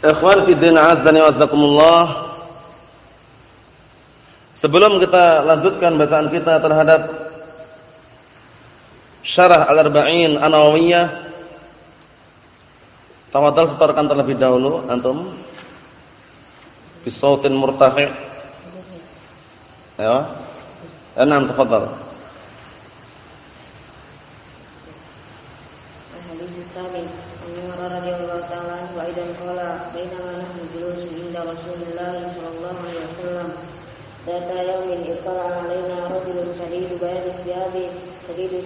Ikhwan fi din azdani wasakumullah. Sebelum kita lanjutkan bacaan kita terhadap Syarah Al-Arba'in An-Nawawiyah, tawadal setorkan terlebih dahulu antum. Bisautin murtafi'. Ya. Enam tafadhal.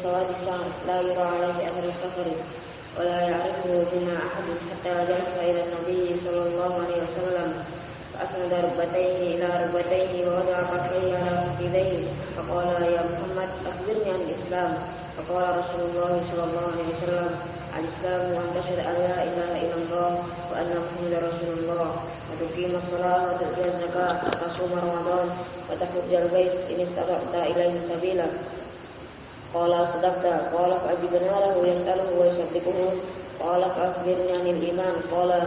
سواد الشعر لا يرى عليه أثر السفر ولا يعرفه بنا أحد. حتى جلس إلى النبي صلى الله عليه وسلم فأسند ركبتيه إلى ركبتيه ووضع كفيه على فخذيه فقال يا محمد أخبرني عن الإسلام. فقال رسول الله صلى الله عليه وسلم الإسلام أن تشهد أن لا إله إلا الله وأن محمدا رسول الله وتقيم الصلاة وتؤتي الزكاة وتصوم رمضان وتحج البيت إن استطعت إليه سبيلا. Qala sadaqta, qala fa'ajibna lahu yas'aluhu wa yusaddiquhu. Qala fa'akhbirni 'anil iman, qala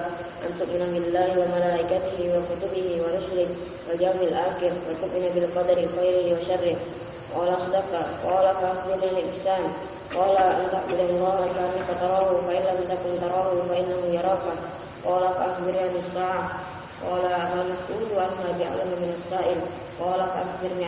an tu'mina billahi wa malaikatihi wa kutubihi wa rusulihi akhir wa tu'mina bil qadari khairihi wa syarrihi. Qala sadaqta, qala fa'akhbirni 'anil ihsan. Qala an ta'budu Allah ka'annaka tarahu fa in lam takun tarahu fa innahu yaraka. Qala fa'akhbirni 'anis sa'ah. Qala hal mas'ulu 'anha bi'alami min sa'il Qala fa'akhbirni.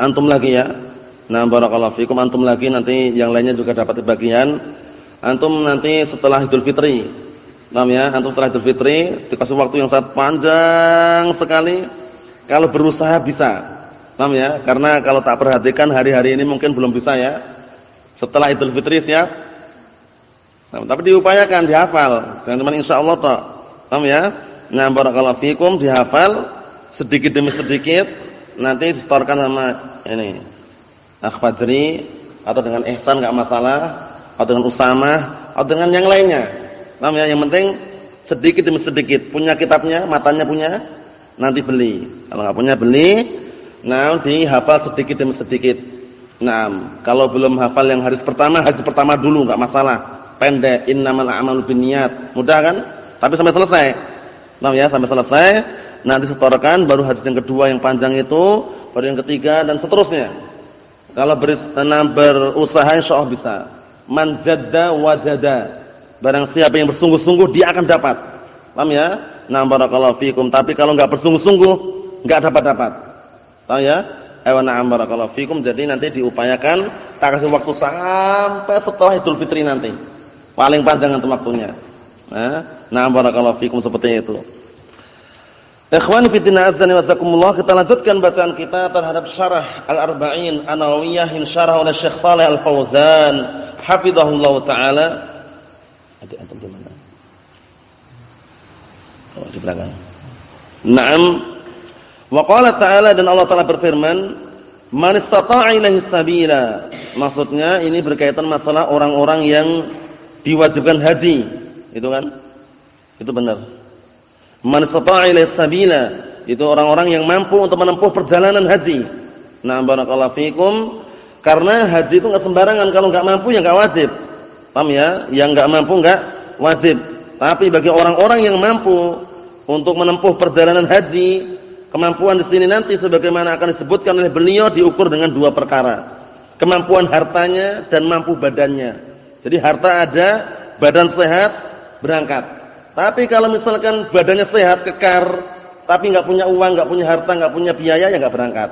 antum lagi ya. Naam barakallahu fikum antum lagi nanti yang lainnya juga dapat bagian. Antum nanti setelah Idul Fitri. Naam ya, antum setelah Idul Fitri dikasih waktu yang sangat panjang sekali. Kalau berusaha bisa. Paham ya? Karena kalau tak perhatikan hari-hari ini mungkin belum bisa ya. Setelah Idul Fitri siap. Nah, tapi diupayakan dihafal. Jangan cuma insyaallah toh. Paham ya? Nah, barakallahu fikum dihafal sedikit demi sedikit nanti distorkan sama ini. Akhfajri atau dengan ihsan enggak masalah atau dengan Usamah atau dengan yang lainnya. Paham ya? Yang penting sedikit demi sedikit. Punya kitabnya, matanya punya, nanti beli. Kalau enggak punya beli, Nah, dihafal sedikit demi sedikit. Nah, kalau belum hafal yang hadis pertama, hadis pertama dulu enggak masalah. Pendek, innamal a'malu binniyat. Mudah kan? Tapi sampai selesai. Nah, ya, sampai selesai. Nanti setorkan baru hadis yang kedua yang panjang itu, baru yang ketiga dan seterusnya. Kalau nah, berusaha insyaallah bisa. Man jadda wajada. Barang siapa yang bersungguh-sungguh dia akan dapat. Paham ya? Nah, barakallahu fikum. Tapi kalau enggak bersungguh-sungguh, enggak dapat-dapat. Tahu ya? Ayo na'am barakallahu fikum. Jadi nanti diupayakan tak kasih waktu sampai setelah Idul Fitri nanti. Paling panjang itu waktunya. Nah, na'am barakallahu fikum seperti itu. Ikhwan fillah azza wa jazakumullah, kita lanjutkan bacaan kita terhadap syarah Al-Arba'in An-Nawawiyah yang syarah oleh Syekh Shalih Al-Fauzan, hafizahullah taala. Adik antum di mana? Oh, di belakang. Naam Wa qala ta'ala dan Allah Ta'ala berfirman, "Man istata'a ilaihi sabila." Maksudnya ini berkaitan masalah orang-orang yang diwajibkan haji. Itu kan? Itu benar. Man ilaihi sabila, itu orang-orang yang mampu untuk menempuh perjalanan haji. Nah, barakallahu fikum. Karena haji itu enggak sembarangan, kalau enggak mampu ya enggak wajib. Paham ya? Yang enggak mampu enggak wajib. Tapi bagi orang-orang yang mampu untuk menempuh perjalanan haji, Kemampuan di sini nanti sebagaimana akan disebutkan oleh beliau diukur dengan dua perkara. Kemampuan hartanya dan mampu badannya. Jadi harta ada, badan sehat, berangkat. Tapi kalau misalkan badannya sehat, kekar, tapi nggak punya uang, nggak punya harta, nggak punya biaya, ya nggak berangkat.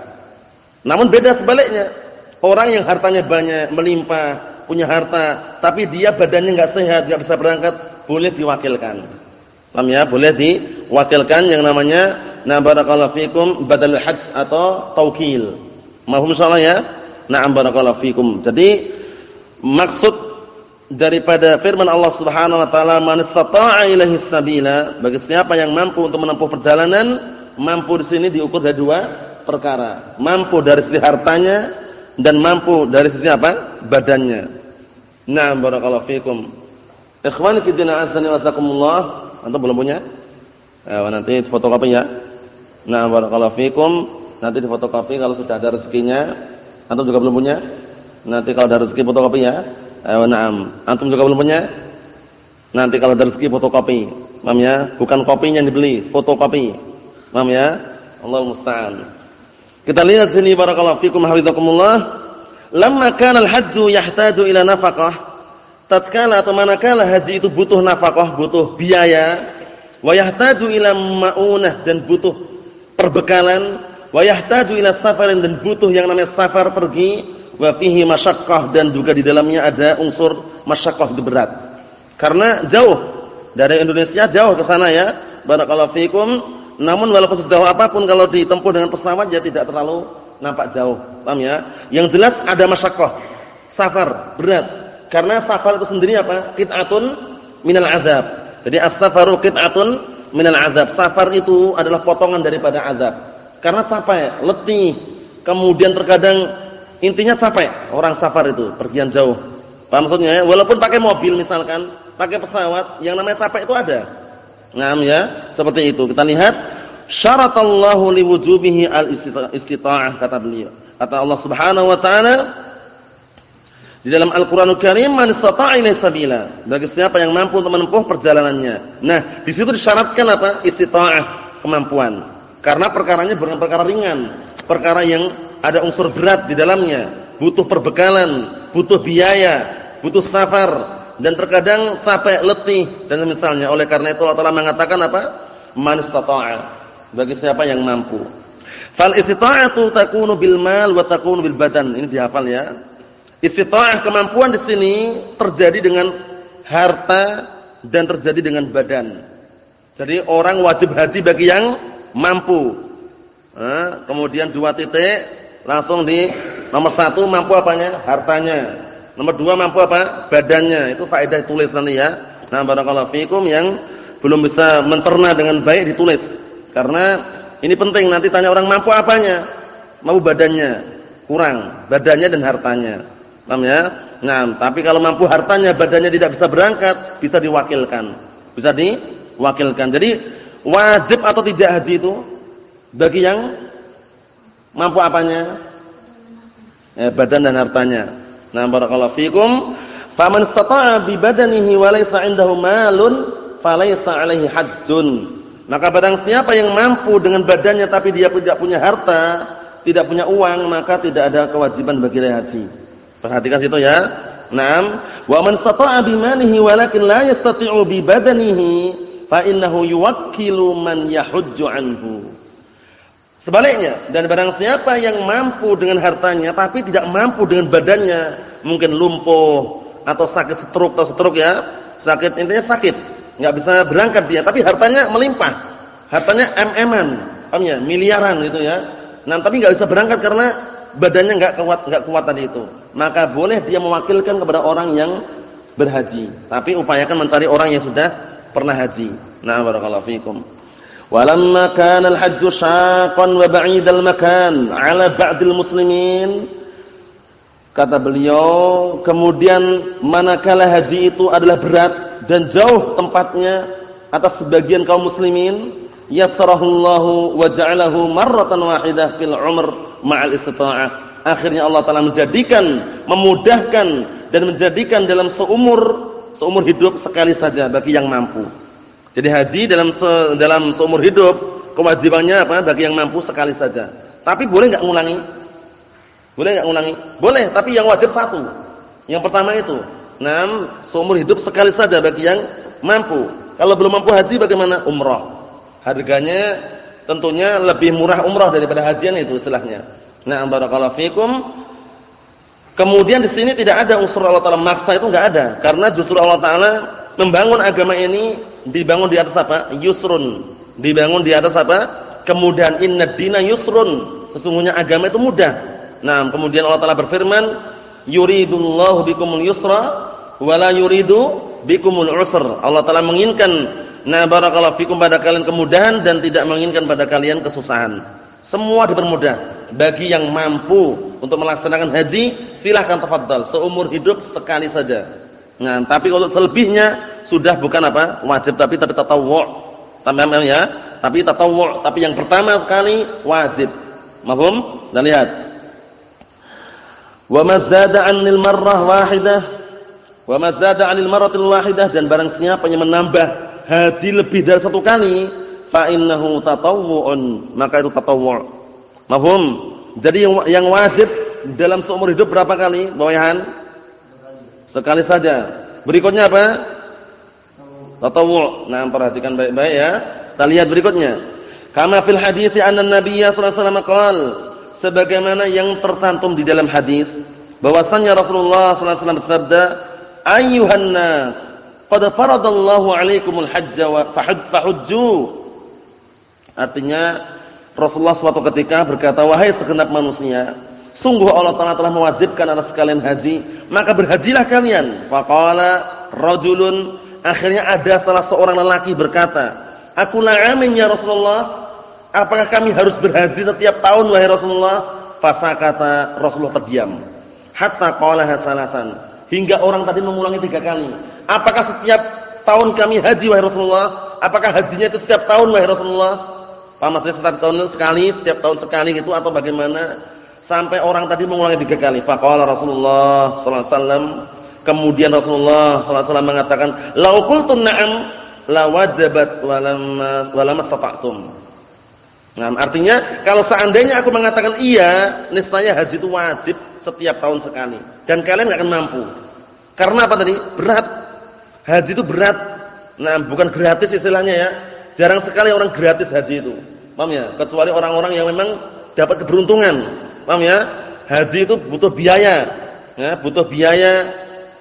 Namun beda sebaliknya. Orang yang hartanya banyak, melimpah, punya harta, tapi dia badannya nggak sehat, nggak bisa berangkat, boleh diwakilkan. Paham ya? Boleh diwakilkan yang namanya na barakallahu fikum badal hajj atau taukil. Mahum insyaallah ya? Na'am barakallahu fikum. Jadi maksud daripada firman Allah Subhanahu wa taala man istata'a ilaihi sabila bagi siapa yang mampu untuk menempuh perjalanan mampu di sini diukur dari dua perkara. Mampu dari sisi hartanya dan mampu dari sisi apa? Badannya. Na'am barakallahu fikum. Ikhwani fi din azani wasakumullah antum belum punya? Eh, nanti fotokopi ya. Na'am barakallahu fikum. Nanti difotokopi kalau sudah ada rezekinya. Antum juga belum punya? Nanti kalau ada rezeki fotokopi ya Ayo na'am. Antum juga belum punya? Nanti kalau ada rezeki fotokopi. Paham ya? Bukan kopinya yang dibeli, fotokopi. Paham ya? Allah musta'an. Kita lihat sini barakallahu fikum hafizakumullah. Lamma kana al-hajju yahtaju ila nafaqah. Tatkala atau manakala haji itu butuh nafkah, butuh biaya, wa yahtaju ila maunah dan butuh perbekalan, wa yahtaju ila safarin dan butuh yang namanya safar pergi, wa fihi masyaqqah dan juga di dalamnya ada unsur masyaqqah itu berat. Karena jauh dari Indonesia jauh ke sana ya. Barakallahu fikum. Namun walaupun sejauh apa pun kalau ditempuh dengan pesawat ya tidak terlalu nampak jauh. Paham ya? Yang jelas ada masyaqqah. Safar berat. Karena safar itu sendiri apa? Qit'atun minal azab. Jadi as-safaru qit'atun minal azab. Safar itu adalah potongan daripada azab. Karena capek, letih, kemudian terkadang Intinya capek orang safar itu, pergian jauh. Paham maksudnya ya? Walaupun pakai mobil misalkan, pakai pesawat, yang namanya capek itu ada. Ngam ya, seperti itu. Kita lihat syaratallahu liwujubihi al-istita'ah kata beliau. Kata Allah Subhanahu wa taala di dalam Al-Qur'anul Karim man istata'a sabila. Bagi siapa yang mampu untuk menempuh perjalanannya. Nah, di situ disyaratkan apa? Istita'ah, kemampuan. Karena perkaranya bukan perkara ringan, perkara yang ada unsur berat di dalamnya, butuh perbekalan, butuh biaya, butuh safar dan terkadang capek, letih dan misalnya. Oleh karena itu Allah Taala mengatakan apa? Man istata'a. Bagi siapa yang mampu. Fal istita'atu takunu bil mal wa takunu bil badan. Ini dihafal ya. Istita'ah kemampuan di sini terjadi dengan harta dan terjadi dengan badan. Jadi orang wajib haji bagi yang mampu. Nah, kemudian dua titik langsung di nomor satu mampu apanya? Hartanya. Nomor dua mampu apa? Badannya. Itu faedah tulis nanti ya. Nah, barakallahu fikum yang belum bisa mencerna dengan baik ditulis. Karena ini penting nanti tanya orang mampu apanya? Mampu badannya. Kurang. Badannya dan hartanya. Paham ya? Nah, tapi kalau mampu hartanya, badannya tidak bisa berangkat, bisa diwakilkan. Bisa diwakilkan. Jadi wajib atau tidak haji itu bagi yang Mampu apanya? Eh, badan dan hartanya. Nah, barakallahu fikum. Faman istata'a bi badanihi wa laysa 'indahu malun falaysa 'alaihi hajjun. Maka barang siapa yang mampu dengan badannya tapi dia tidak punya harta, tidak punya uang, maka tidak ada kewajiban bagi dia haji. Perhatikan situ ya. Naam, wa man istata'a bi malihi walakin la yastati'u bi badanihi fa innahu yuwakkilu man yahujju anhu. Sebaliknya, dan barang siapa yang mampu dengan hartanya tapi tidak mampu dengan badannya, mungkin lumpuh atau sakit stroke atau stroke ya, sakit intinya sakit, nggak bisa berangkat dia, tapi hartanya melimpah, hartanya mm-an, ya, miliaran itu ya. Nah, tapi nggak bisa berangkat karena badannya nggak kuat, nggak kuat tadi itu. Maka boleh dia mewakilkan kepada orang yang berhaji, tapi upayakan mencari orang yang sudah pernah haji. Nah, barakallahu fikum. Walamma kana al-hajju syaqan wa ba'idal makan 'ala ba'dil muslimin. Kata beliau kemudian manakala haji itu adalah berat dan jauh tempatnya atas sebagian kaum muslimin yasrahullahu wa ja'alahu marratan wahidah fil umr ma'al istita'ah. Akhirnya Allah taala menjadikan memudahkan dan menjadikan dalam seumur seumur hidup sekali saja bagi yang mampu jadi haji dalam se, dalam seumur hidup kewajibannya apa? Bagi yang mampu sekali saja. Tapi boleh nggak ngulangi? Boleh nggak ngulangi? Boleh, tapi yang wajib satu. Yang pertama itu Nah, seumur hidup sekali saja bagi yang mampu. Kalau belum mampu haji bagaimana? Umrah. Harganya tentunya lebih murah umrah daripada hajian itu istilahnya. Nah, barakallahu fikum. Kemudian di sini tidak ada unsur Allah Taala maksa itu enggak ada, karena justru Allah Taala membangun agama ini dibangun di atas apa? Yusrun. Dibangun di atas apa? Kemudian inna dina yusrun. Sesungguhnya agama itu mudah. Nah, kemudian Allah Taala berfirman, yuridullahu bikumul yusra wala yuridu bikumul usr. Allah Taala menginginkan na barakallahu fikum pada kalian kemudahan dan tidak menginginkan pada kalian kesusahan. Semua dipermudah bagi yang mampu untuk melaksanakan haji, silahkan tafadhal seumur hidup sekali saja. Nah, tapi kalau selebihnya sudah bukan apa? wajib tapi tapi tatawwu'. Tamam ya? Tapi tatawwu', tapi yang pertama sekali wajib. Mahum? Dan lihat. Wa mazada 'anil marrah wahidah wa mazada 'anil marratil wahidah dan barang siapa yang menambah haji lebih dari satu kali fa innahu tatawwu'un maka itu tatawwu' mafhum jadi yang, yang wajib dalam seumur hidup berapa kali bawahan sekali saja. Berikutnya apa? Tatawwu' nah perhatikan baik-baik ya. Kita lihat berikutnya. Kama fil hadis anna nabiyya sallallahu alaihi wasallam sebagaimana yang tercantum di dalam hadis bahwasanya Rasulullah sallallahu alaihi wasallam bersabda ayyuhan nas qad faradallahu alaikumul hajja wa fahujju. Artinya Rasulullah suatu ketika berkata, "Wahai segenap manusia, sungguh Allah Taala telah mewajibkan atas kalian haji, maka berhajilah kalian." Faqala rajulun, akhirnya ada salah seorang lelaki berkata, "Aku la'amin ya Rasulullah, apakah kami harus berhaji setiap tahun wahai Rasulullah?" Fasakata Rasulullah terdiam. Hatta qalaha salatan, hingga orang tadi mengulangi tiga kali. Apakah setiap tahun kami haji wahai Rasulullah? Apakah hajinya itu setiap tahun wahai Rasulullah? Apa maksudnya setiap tahun sekali, setiap tahun sekali gitu atau bagaimana? Sampai orang tadi mengulangi tiga kali. Faqala Rasulullah sallallahu alaihi wasallam, kemudian Rasulullah sallallahu alaihi wasallam mengatakan, "Lau qultu na'am la wajabat wa lam istata'tum." Nah, artinya kalau seandainya aku mengatakan iya, niscaya haji itu wajib setiap tahun sekali dan kalian enggak akan mampu. Karena apa tadi? Berat. Haji itu berat. Nah, bukan gratis istilahnya ya Jarang sekali orang gratis haji itu. Paham ya? Kecuali orang-orang yang memang dapat keberuntungan. Paham ya? Haji itu butuh biaya. Ya, butuh biaya,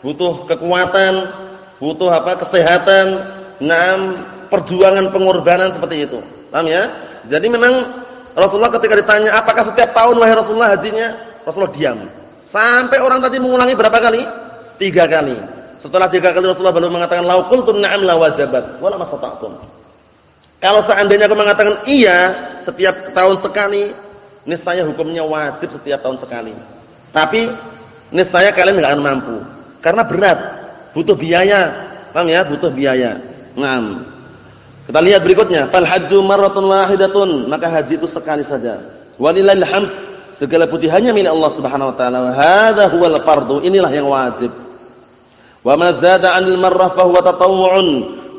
butuh kekuatan, butuh apa? kesehatan, enam perjuangan pengorbanan seperti itu. Paham ya? Jadi memang Rasulullah ketika ditanya, "Apakah setiap tahun wahai Rasulullah hajinya?" Rasulullah diam. Sampai orang tadi mengulangi berapa kali? Tiga kali. Setelah tiga kali Rasulullah baru mengatakan, "Lau qultum na'am la wajabat, wala mastata'tum." Kalau seandainya aku mengatakan iya setiap tahun sekali, niscaya hukumnya wajib setiap tahun sekali. Tapi niscaya kalian enggak akan mampu karena berat, butuh biaya. Paham ya? Butuh biaya. Naam. Kita lihat berikutnya, fal hajju marratun wahidatun, maka haji itu sekali saja. Walillahil hamd, segala puji hanya milik Allah Subhanahu wa taala. Hadza huwal fardhu, inilah yang wajib. Wa ma zada 'anil marrah fa huwa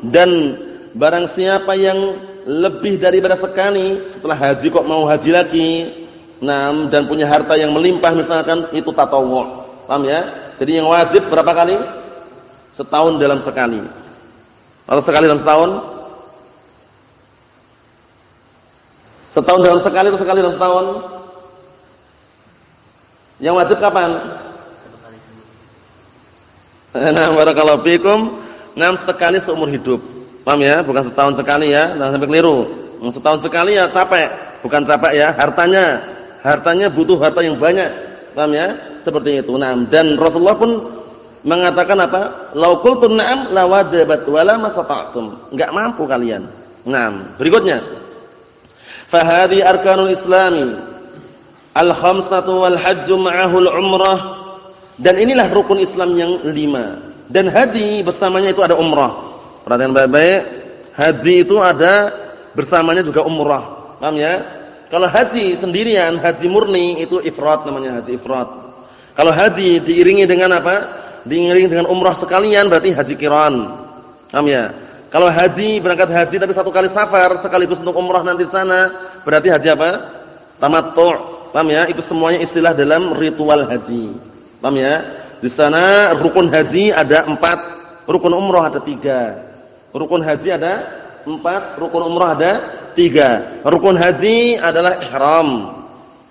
dan Barang siapa yang lebih daripada sekali setelah haji kok mau haji lagi, nah dan punya harta yang melimpah misalkan itu tatawwu. Paham ya? Jadi yang wajib berapa kali? Setahun dalam sekali. Atau sekali dalam setahun? Setahun dalam sekali atau sekali dalam setahun? Yang wajib kapan? Nah, barakallahu fikum. Nam sekali seumur hidup. Paham ya? Bukan setahun sekali ya, jangan sampai keliru. Setahun sekali ya capek, bukan capek ya, hartanya. Hartanya butuh harta yang banyak. Paham ya? Seperti itu. Nah, dan Rasulullah pun mengatakan apa? Lau qultum na'am la wajibat wa la masata'tum. Enggak mampu kalian. Nah, berikutnya. Fahadi arkanul islami al-khamsatu wal hajju ma'ahu al-umrah. Dan inilah rukun Islam yang lima. Dan haji bersamanya itu ada umrah. Perhatian baik-baik, haji itu ada bersamanya juga umrah. Paham ya? Kalau haji sendirian, haji murni itu ifrat namanya haji ifrat. Kalau haji diiringi dengan apa? Diiringi dengan umrah sekalian berarti haji kiran. Paham ya? Kalau haji berangkat haji tapi satu kali safar sekaligus untuk umrah nanti di sana, berarti haji apa? Tamattu'. Paham ya? Itu semuanya istilah dalam ritual haji. Paham ya? Di sana rukun haji ada empat, rukun umroh ada tiga. Rukun haji ada empat, rukun umroh ada tiga. Rukun haji adalah ihram.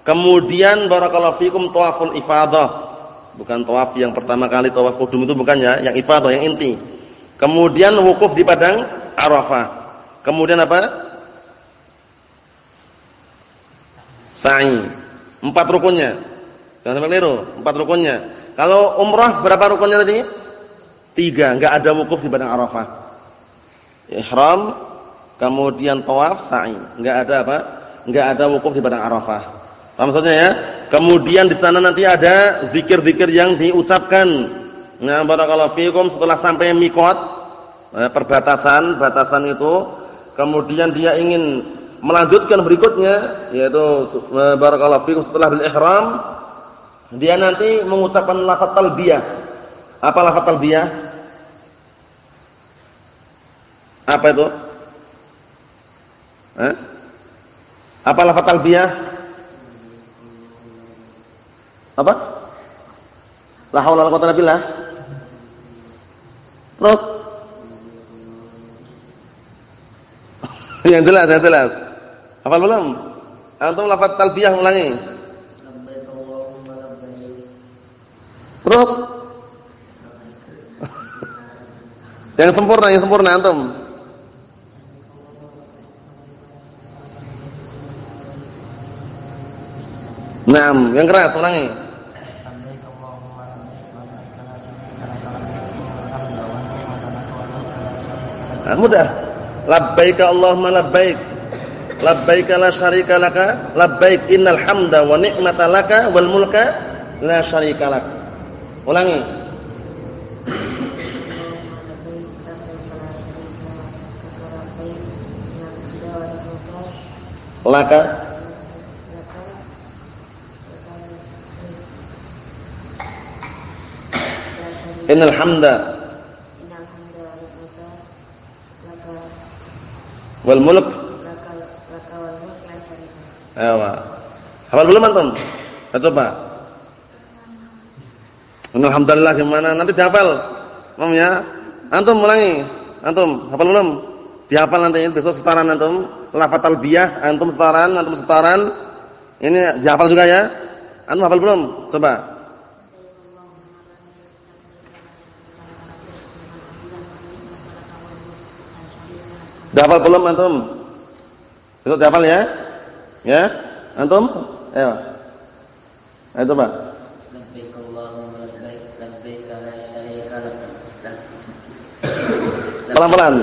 Kemudian barakallahu fikum tawaful ifadah. Bukan tawaf yang pertama kali tawaf kudum itu bukan ya, yang ifadah yang inti. Kemudian wukuf di padang Arafah. Kemudian apa? Sa'i. Empat rukunnya. Jangan sampai keliru, empat rukunnya. Kalau umrah berapa rukunnya tadi? Tiga, enggak ada wukuf di padang Arafah. Ihram, kemudian tawaf, sa'i. Enggak ada apa? Enggak ada wukuf di padang Arafah. Paham maksudnya ya? Kemudian di sana nanti ada zikir-zikir yang diucapkan. Nah, barakallahu fikum setelah sampai mikot, eh, perbatasan, batasan itu, kemudian dia ingin melanjutkan berikutnya yaitu eh, barakallahu fikum setelah bil ihram dia nanti mengucapkan lafaz talbiyah. Apa lafaz talbiyah? Apa itu? Eh? Apa lafaz talbiyah? Apa? La haula wala quwwata illa. Terus yang jelas, yang jelas. Hafal belum? Antum lafaz talbiyah ulangi. Terus yang sempurna, yang sempurna antum. Naam, yang keras ulangi. Nah, mudah. Labbaik Allahumma labbaik. labbaik la syarika laka labbaik innal hamda wa ni'mata laka wal mulka la syarika lak ulangi laka innal hamda wal mulk Ayo. Hafal belum antum? Kita coba. Alhamdulillah gimana? Nanti dihafal. Mam ya. Antum ulangi. Antum hafal belum? Dihafal nanti besok setaran antum. Lafaz talbiyah antum setaran, antum setaran. Ini dihafal juga ya. Antum hafal belum? Coba. Dihafal belum antum? Besok dihafal ya. Ya? Antum? Ayo. Ayo coba. Pelan-pelan.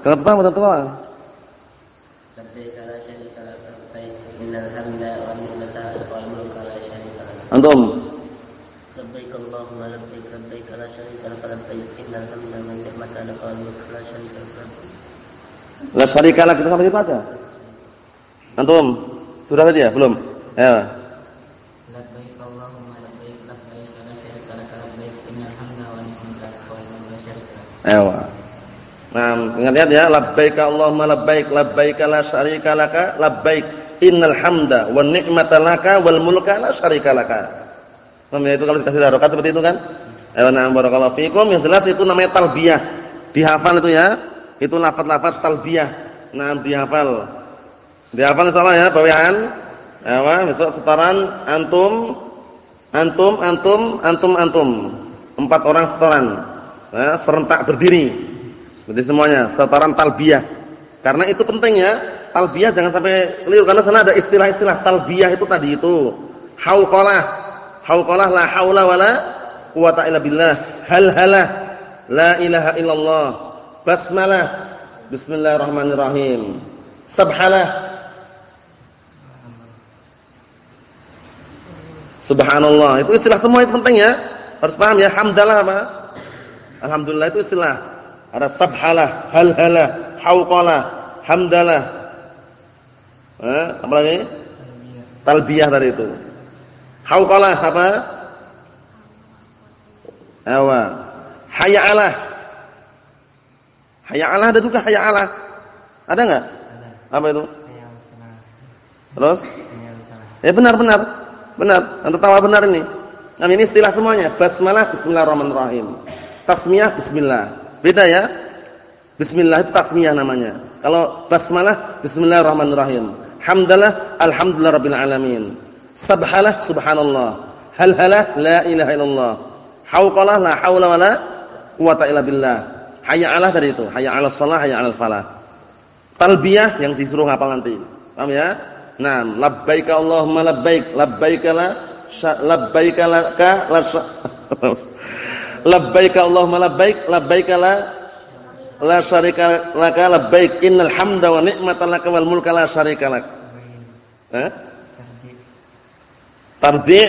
Jangan tertawa, jangan tertawa. Antum. Labbaik Allahumma labbaik labbaik la syarika lak labbaik innal hamda ni'mata la. La syarika lak itu sampai situ aja. Antum. Sudah tadi ya? Belum? Ya. Ewa. Nah, ingat-ingat ya, labbaik Allahumma labbaik, labbaik la syarika laka, labbaik innal hamda wan ni'mata laka wal mulka la syarika laka. Paham ya itu kalau dikasih harokat seperti itu kan? Ewa na'am barakallahu fikum, yang jelas itu namanya talbiyah. Dihafal itu ya. Itu lafaz-lafaz talbiyah. Nah, dihafal. Dihafal insyaallah ya bawahan. Apa? Besok setoran antum antum antum antum antum. Empat orang setoran. Ya, serentak berdiri. Berarti semuanya setoran talbiyah. Karena itu pentingnya talbiyah jangan sampai keliru karena sana ada istilah-istilah talbiyah itu tadi itu. Hauqalah. Hauqalah la haula wala quwata illa billah. Hal halah la ilaha illallah. Basmalah. Bismillahirrahmanirrahim. Subhanallah Subhanallah. Itu istilah semua itu penting ya. Harus paham ya. Hamdalah apa? Alhamdulillah itu istilah. Ada sabhalah, halhalah, hauqalah, hamdalah. Eh, apa lagi? Talbiyah tadi itu. Hauqalah apa? Awa. Haya'alah. Haya'alah ada juga haya'alah. Ada enggak? Apa itu? Terus? Ya benar-benar. Benar, antum tahu benar ini. Nah, ini istilah semuanya. Basmalah bismillahirrahmanirrahim. Tasmiyah bismillah. Beda ya? Bismillah itu tasmiyah namanya. Kalau basmalah bismillahirrahmanirrahim. Hamdalah alhamdulillah rabbil alamin. Subhanallah subhanallah. Halhalah la ilaha illallah. Hauqalah la haula wala quwata illa billah. Hayya 'alah tadi itu. Hayya 'alas shalah, hayya 'alal falah. Talbiyah yang disuruh hafal nanti. Paham ya? Nah, labbaika Allahumma labbaik, labbaika la labbaika laka la labbaika Allahumma labbaik, labbaika la la syarika laka labbaik innal hamda wa ni'mata laka wal mulka la syarika lak. Eh? Tarji'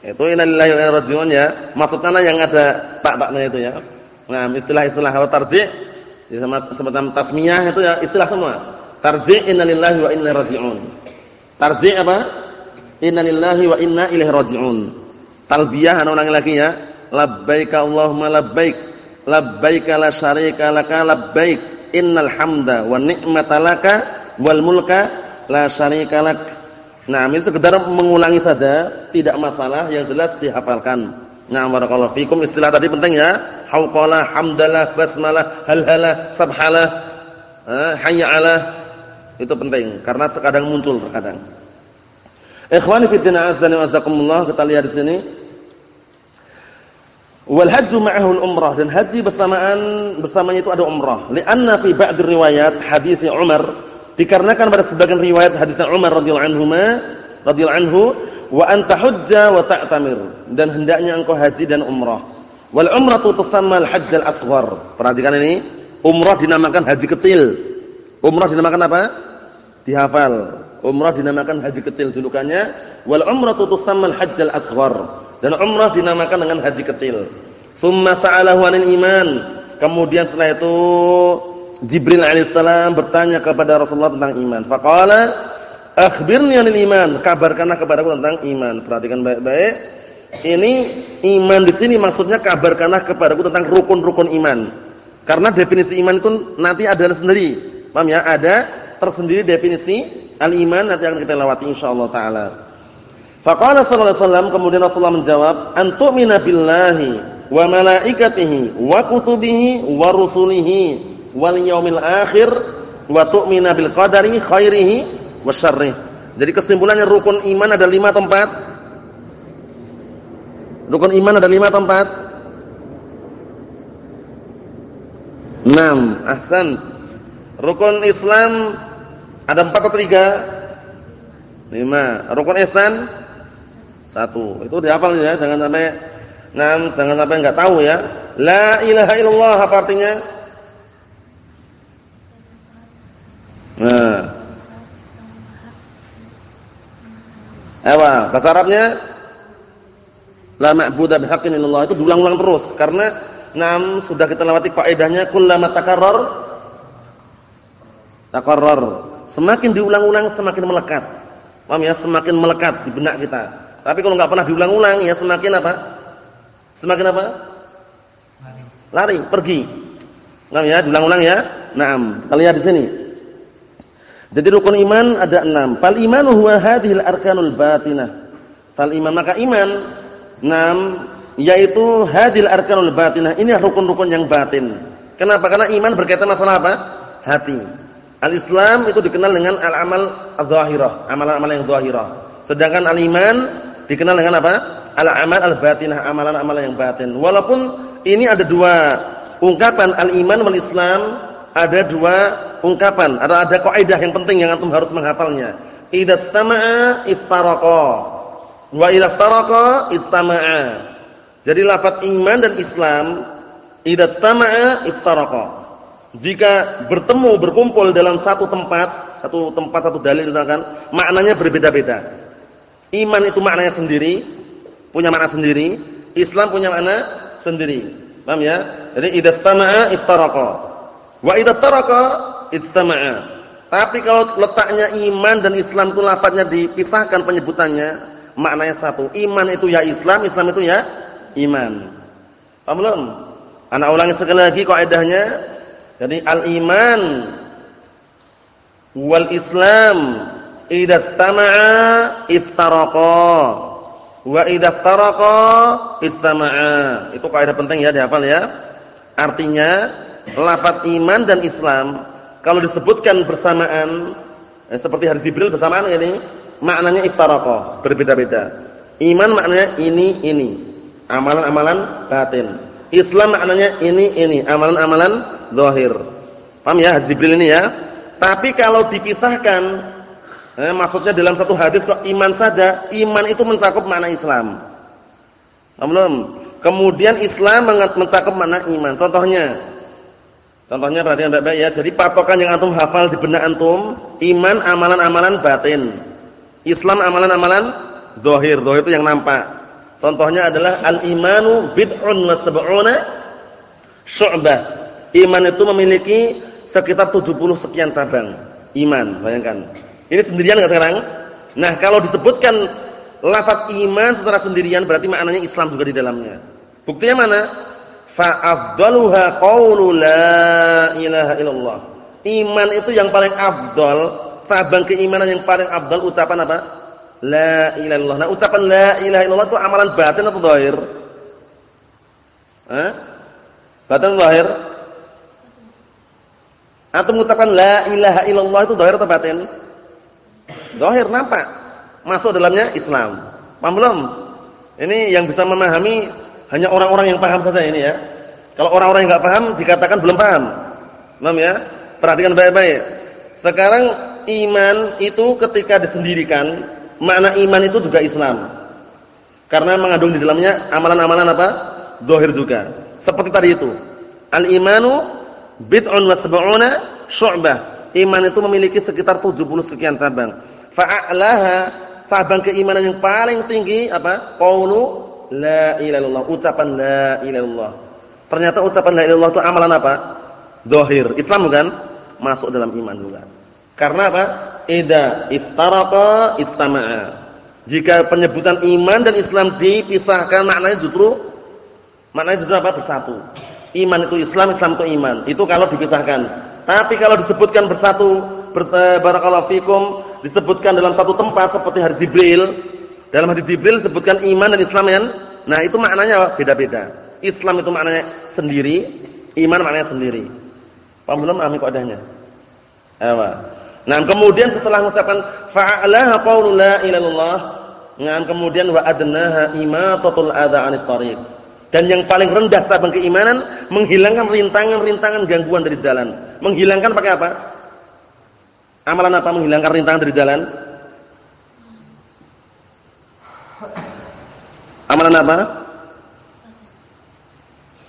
itu innalillahi wa inna rajiun ya. Maksudnya yang ada tak-taknya itu ya. Nah, istilah-istilah kalau tarji' ya semacam tasmiyah itu ya istilah semua. Tarji' innalillahi wa inna raji'un. Tarji' apa? Innalillahi wa inna ilaihi raji'un. Talbiyah ana ulangi lagi ya. Labbaika Allahumma labbaik. Labbaika la syarika laka labbaik. Innal hamda wa ni'mata laka wal mulka la syarika lak. Nah, ini sekedar mengulangi saja, tidak masalah, yang jelas dihafalkan. Nah, barakallahu fikum istilah tadi penting ya. Hauqalah, hamdalah, basmalah, halhalah, sabhalah, eh, 'ala. Itu penting karena sekadang muncul terkadang. Ikhwani fi din azza wa jazakumullah, kita lihat di sini. Wal hajju ma'ahu al-umrah dan haji bersamaan bersamanya itu ada umrah. Li'anna fi ba'd riwayat hadis Umar dikarenakan pada sebagian riwayat hadis Umar radhiyallahu anhu radhiyallahu anhu wa anta hujja wa ta'tamir dan hendaknya engkau haji dan umrah. Wal umratu tusamma al-hajj al-asghar. Perhatikan ini, umrah dinamakan haji kecil. Umrah dinamakan apa? Dihafal. Umrah dinamakan haji kecil julukannya. Wal umratu tusamma al-hajj al-asghar. Dan umrah dinamakan dengan haji kecil. Summa sa'alahu 'anil iman. Kemudian setelah itu Jibril alaihissalam bertanya kepada Rasulullah tentang iman. Faqala, "Akhbirni 'anil iman." Kabarkanlah kepadaku tentang iman. Perhatikan baik-baik. Ini iman di sini maksudnya kabarkanlah kepadaku tentang rukun-rukun iman. Karena definisi iman itu nanti ada sendiri. Paham ya? Ada tersendiri definisi al-iman nanti akan kita lewati insyaallah taala. Faqala sallallahu alaihi wasallam kemudian Rasulullah menjawab, "Antu'mina billahi wa malaikatihi wa kutubihi wa rusulihi wal yaumil akhir wa tu'mina bil qadari khairihi wa syarrih." Jadi kesimpulannya rukun iman ada lima tempat. Rukun iman ada lima tempat. Enam, ahsan. Rukun Islam ada empat atau tiga? Lima. Rukun ihsan satu. Itu dihafal ya, jangan sampai enam, jangan sampai enggak tahu ya. La ilaha illallah apa artinya? Nah. Apa? Bahasa Arabnya La ma'budu bihaqqin illallah itu diulang-ulang terus karena enam sudah kita lewati kaidahnya kullama takarrar takarrar. Semakin diulang-ulang semakin melekat. Paham ya? Semakin melekat di benak kita. Tapi kalau nggak pernah diulang-ulang ya semakin apa? Semakin apa? Lari, Lari pergi. Nah ya, diulang-ulang ya. Naam. Kita lihat di sini. Jadi rukun iman ada enam. Fal imanu huwa hadhil arkanul batinah. Fal iman maka iman enam yaitu hadhil arkanul batinah. Ini rukun-rukun yang batin. Kenapa? Karena iman berkaitan masalah apa? Hati. Al-Islam itu dikenal dengan al-amal adh-dhahirah, amalan-amalan yang dhahirah. Sedangkan al-iman dikenal dengan apa? Al-amal al-batinah, amalan-amalan yang batin. Walaupun ini ada dua ungkapan al-iman wal Islam, ada dua ungkapan, ada ada kaidah yang penting yang antum harus menghafalnya. Idza istama'a iftaraqa wa idza istama'a. Jadi lafaz iman dan Islam idza istama'a iftaraqa. Jika bertemu berkumpul dalam satu tempat, satu tempat satu dalil misalkan, maknanya berbeda-beda. Iman itu maknanya sendiri, punya makna sendiri, Islam punya makna sendiri. Paham ya? Jadi idza istama'a iftaraqa. Wa idza iftaraqa istama'a. Tapi kalau letaknya iman dan Islam itu lafadznya dipisahkan penyebutannya, maknanya satu. Iman itu ya Islam, Islam itu ya iman. Paham belum? Ana ulangi sekali lagi kaidahnya. Jadi al-iman wal Islam idza istama'a iftaraqa. wa idza iftaraqa istama'a. Itu kaidah penting ya dihafal ya. Artinya lafaz iman dan Islam kalau disebutkan bersamaan eh, seperti hadis Jibril bersamaan ini maknanya iftaraqa, berbeda-beda. Iman maknanya ini ini, amalan-amalan batin. Islam maknanya ini ini, amalan-amalan zahir. Paham ya Jibril ini ya? Tapi kalau dipisahkan eh, maksudnya dalam satu hadis kok iman saja, iman itu mencakup makna Islam. Belum. Kemudian Islam mencakup makna iman. Contohnya Contohnya perhatikan baik-baik ya. Jadi patokan yang antum hafal di benak antum, iman amalan-amalan batin. Islam amalan-amalan zahir. Zahir itu yang nampak. Contohnya adalah al-imanu bid'un wa sab'una syu'bah. Iman itu memiliki sekitar 70 sekian cabang. Iman, bayangkan. Ini sendirian enggak sekarang? Nah, kalau disebutkan lafaz iman secara sendirian berarti maknanya Islam juga di dalamnya. Buktinya mana? fa afdaluha qaulu la ilaha illallah. Iman itu yang paling afdal, cabang keimanan yang paling afdal ucapan apa? La ilaha illallah. Nah, ucapan la ilaha illallah itu amalan batin atau zahir? Hah? Batin atau zahir? Atau mengucapkan la ilaha illallah itu zahir atau batin? Zahir nampak. Masuk dalamnya Islam. Paham belum? Ini yang bisa memahami hanya orang-orang yang paham saja ini ya. Kalau orang-orang yang enggak paham dikatakan belum paham. Paham ya? Perhatikan baik-baik. Sekarang iman itu ketika disendirikan, makna iman itu juga Islam. Karena mengandung di dalamnya amalan-amalan apa? Zahir juga. Seperti tadi itu. Al-imanu bid'un wa sab'una syu'bah. Iman itu memiliki sekitar 70 sekian cabang. Fa'alaha cabang keimanan yang paling tinggi apa? Qaulu la ilaha illallah, ucapan la ilaha illallah. Ternyata ucapan la ilaha illallah itu amalan apa? Zahir. Islam bukan? Masuk dalam iman juga. Karena apa? Idza iftaraqa istama'a. Jika penyebutan iman dan Islam dipisahkan maknanya justru maknanya justru apa? Bersatu. Iman itu Islam, Islam itu iman. Itu kalau dipisahkan. Tapi kalau disebutkan bersatu, eh, barakallahu fikum, disebutkan dalam satu tempat seperti hari Jibril, dalam hadis Jibril sebutkan iman dan Islam kan? Nah, itu maknanya beda-beda. Islam itu maknanya sendiri, iman maknanya sendiri. Paham belum kok adanya? Ewa. Nah, kemudian setelah mengucapkan fa'alaha qaulu la ilaha illallah, nah, kemudian wa adnaha imatatul adza thariq. Dan yang paling rendah cabang keimanan menghilangkan rintangan-rintangan gangguan dari jalan. Menghilangkan pakai apa? Amalan apa menghilangkan rintangan dari jalan? Amalan apa?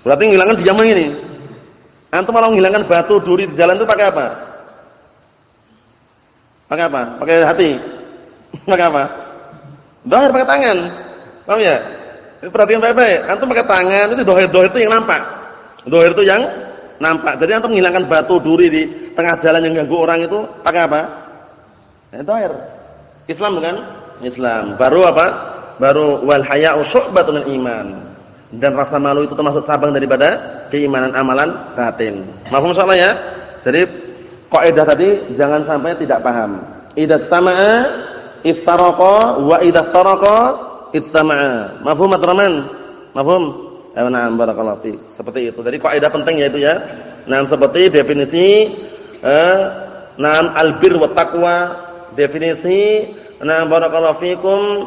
Berarti menghilangkan diamnya ini. Antum malah menghilangkan batu duri di jalan itu pakai apa? Pakai apa? Pakai hati. pakai apa? Dohir pakai tangan. Paham ya? Perhatikan baik-baik. Antum pakai tangan itu dohir-dohir itu yang nampak. Dohir itu yang nampak. Jadi antum menghilangkan batu duri di tengah jalan yang ganggu orang itu pakai apa? Ya, dohir. Islam bukan? Islam. Baru apa? baru wal haya'u syu'batun iman. Dan rasa malu itu termasuk cabang daripada keimanan amalan batin. Mahfum insyaallah ya? Jadi kaidah tadi jangan sampai tidak paham. Idza sama'a iftaraqa wa idza iftaraqa istama'a. Mafhum Abdurrahman? Mafhum? Ya na'am barakallahu fi. Seperti itu. Jadi kaidah penting yaitu ya. Nah, seperti definisi eh Naam albir wa taqwa definisi nah barakallahu fikum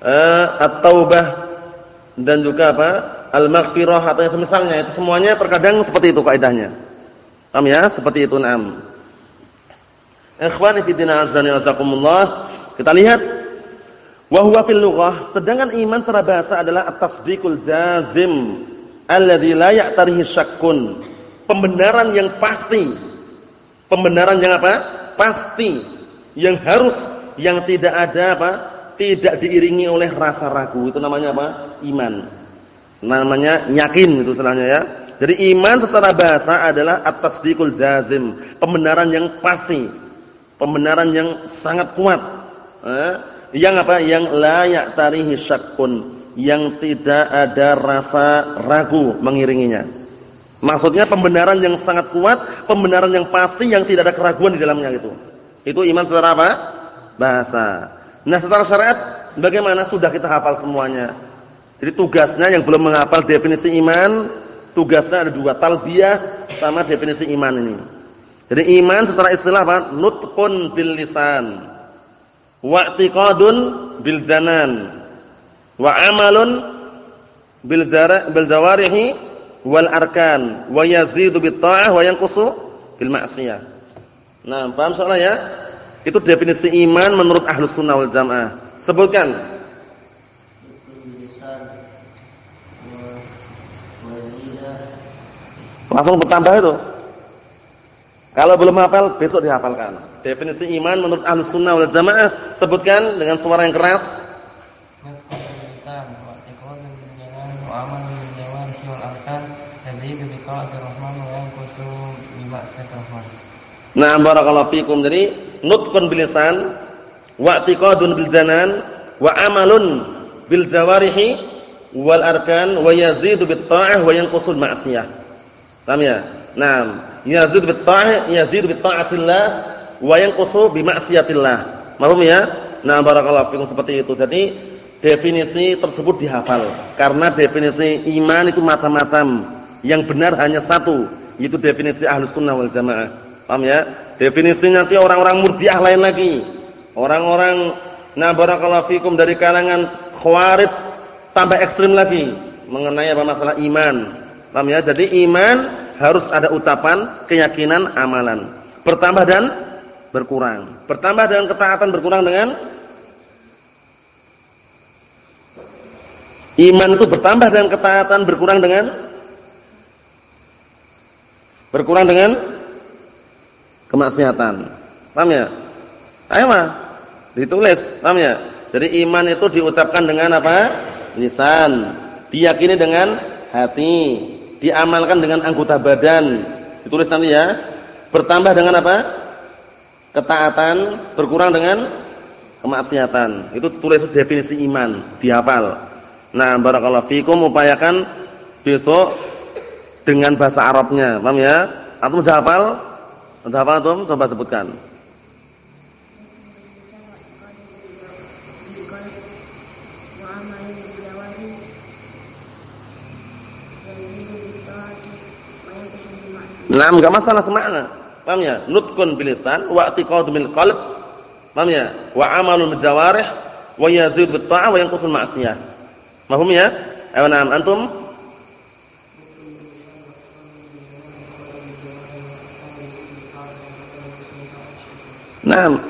eh, at-taubah dan juga apa? al-maghfirah atau yang semisalnya itu semuanya terkadang seperti itu kaidahnya. Paham ya? Seperti itu na'am. Ikhwani fi din azani wasakumullah. Kita lihat wa huwa fil lughah sedangkan iman secara bahasa adalah at-tasdiqul jazim alladzi la ya'tarihi syakkun. Pembenaran yang pasti. Pembenaran yang apa? Pasti. Yang harus yang tidak ada apa? tidak diiringi oleh rasa ragu. Itu namanya apa? Iman. Namanya yakin itu sebenarnya ya. Jadi iman secara bahasa adalah at-tasdiqul jazim, pembenaran yang pasti. Pembenaran yang sangat kuat. Eh? Yang apa? Yang la ya'tarihi syakkun, yang tidak ada rasa ragu mengiringinya. Maksudnya pembenaran yang sangat kuat, pembenaran yang pasti yang tidak ada keraguan di dalamnya gitu. Itu iman secara apa? Bahasa. Nah, secara syariat bagaimana sudah kita hafal semuanya. Jadi tugasnya yang belum menghafal definisi iman, tugasnya ada dua, talbiyah sama definisi iman ini. Jadi iman secara istilah apa? Nutqun bil lisan. Wa i'tiqadun bil janan. Wa amalun bil bil jawarihi wal arkan wa yazidu bit ta'ah wa yanqusu bil ma'siyah. Nah, paham soalnya ya? Itu definisi iman menurut Ahlus Sunnah wal Jamaah. Sebutkan Langsung bertambah itu. Kalau belum hafal, besok dihafalkan. Definisi iman menurut Ahlus Sunnah wal Jamaah sebutkan dengan suara yang keras. Nah, barakallahu fikum. Jadi, nutqun bil lisan, wa i'tiqadun bil janan, wa amalun bil jawarihi wal arkan wa yazidu bit ta'ah wa yanqusul ma'siyah. Paham ya? Naam, yazid bit yazid bit ta'atillah wa yanqusu bi ma'siyatillah. Paham ya? Nah, barakallahu fikum seperti itu. Jadi definisi tersebut dihafal karena definisi iman itu macam-macam. Yang benar hanya satu, yaitu definisi Ahlus Sunnah wal Jamaah. Paham ya? Definisi nanti orang-orang Murji'ah lain lagi. Orang-orang nah barakallahu fikum dari kalangan Khawarij tambah ekstrim lagi mengenai apa masalah iman. Paham ya? Jadi iman harus ada ucapan, keyakinan, amalan. Bertambah dan berkurang. Bertambah dengan ketaatan, berkurang dengan iman itu bertambah dengan ketaatan, berkurang dengan berkurang dengan kemaksiatan. Paham ya? Ayo mah ditulis, paham ya? Jadi iman itu diucapkan dengan apa? Lisan, diyakini dengan hati, diamalkan dengan anggota badan. Ditulis nanti ya. Bertambah dengan apa? Ketaatan, berkurang dengan kemaksiatan. Itu tulis definisi iman, dihafal. Nah, barakallahu fikum upayakan besok dengan bahasa Arabnya. Paham ya? Antum sudah hafal? Sudah hafal antum? Coba sebutkan. Nah, enggak masalah semakna. Paham ya? Nutqun bil lisan wa i'tiqadu bil qalb. Paham ya? Wa amalun bil jawarih wa yazid bit ta'ah wa yanqusul ma'siyah. Paham ya? Ayo na'am antum? Naam.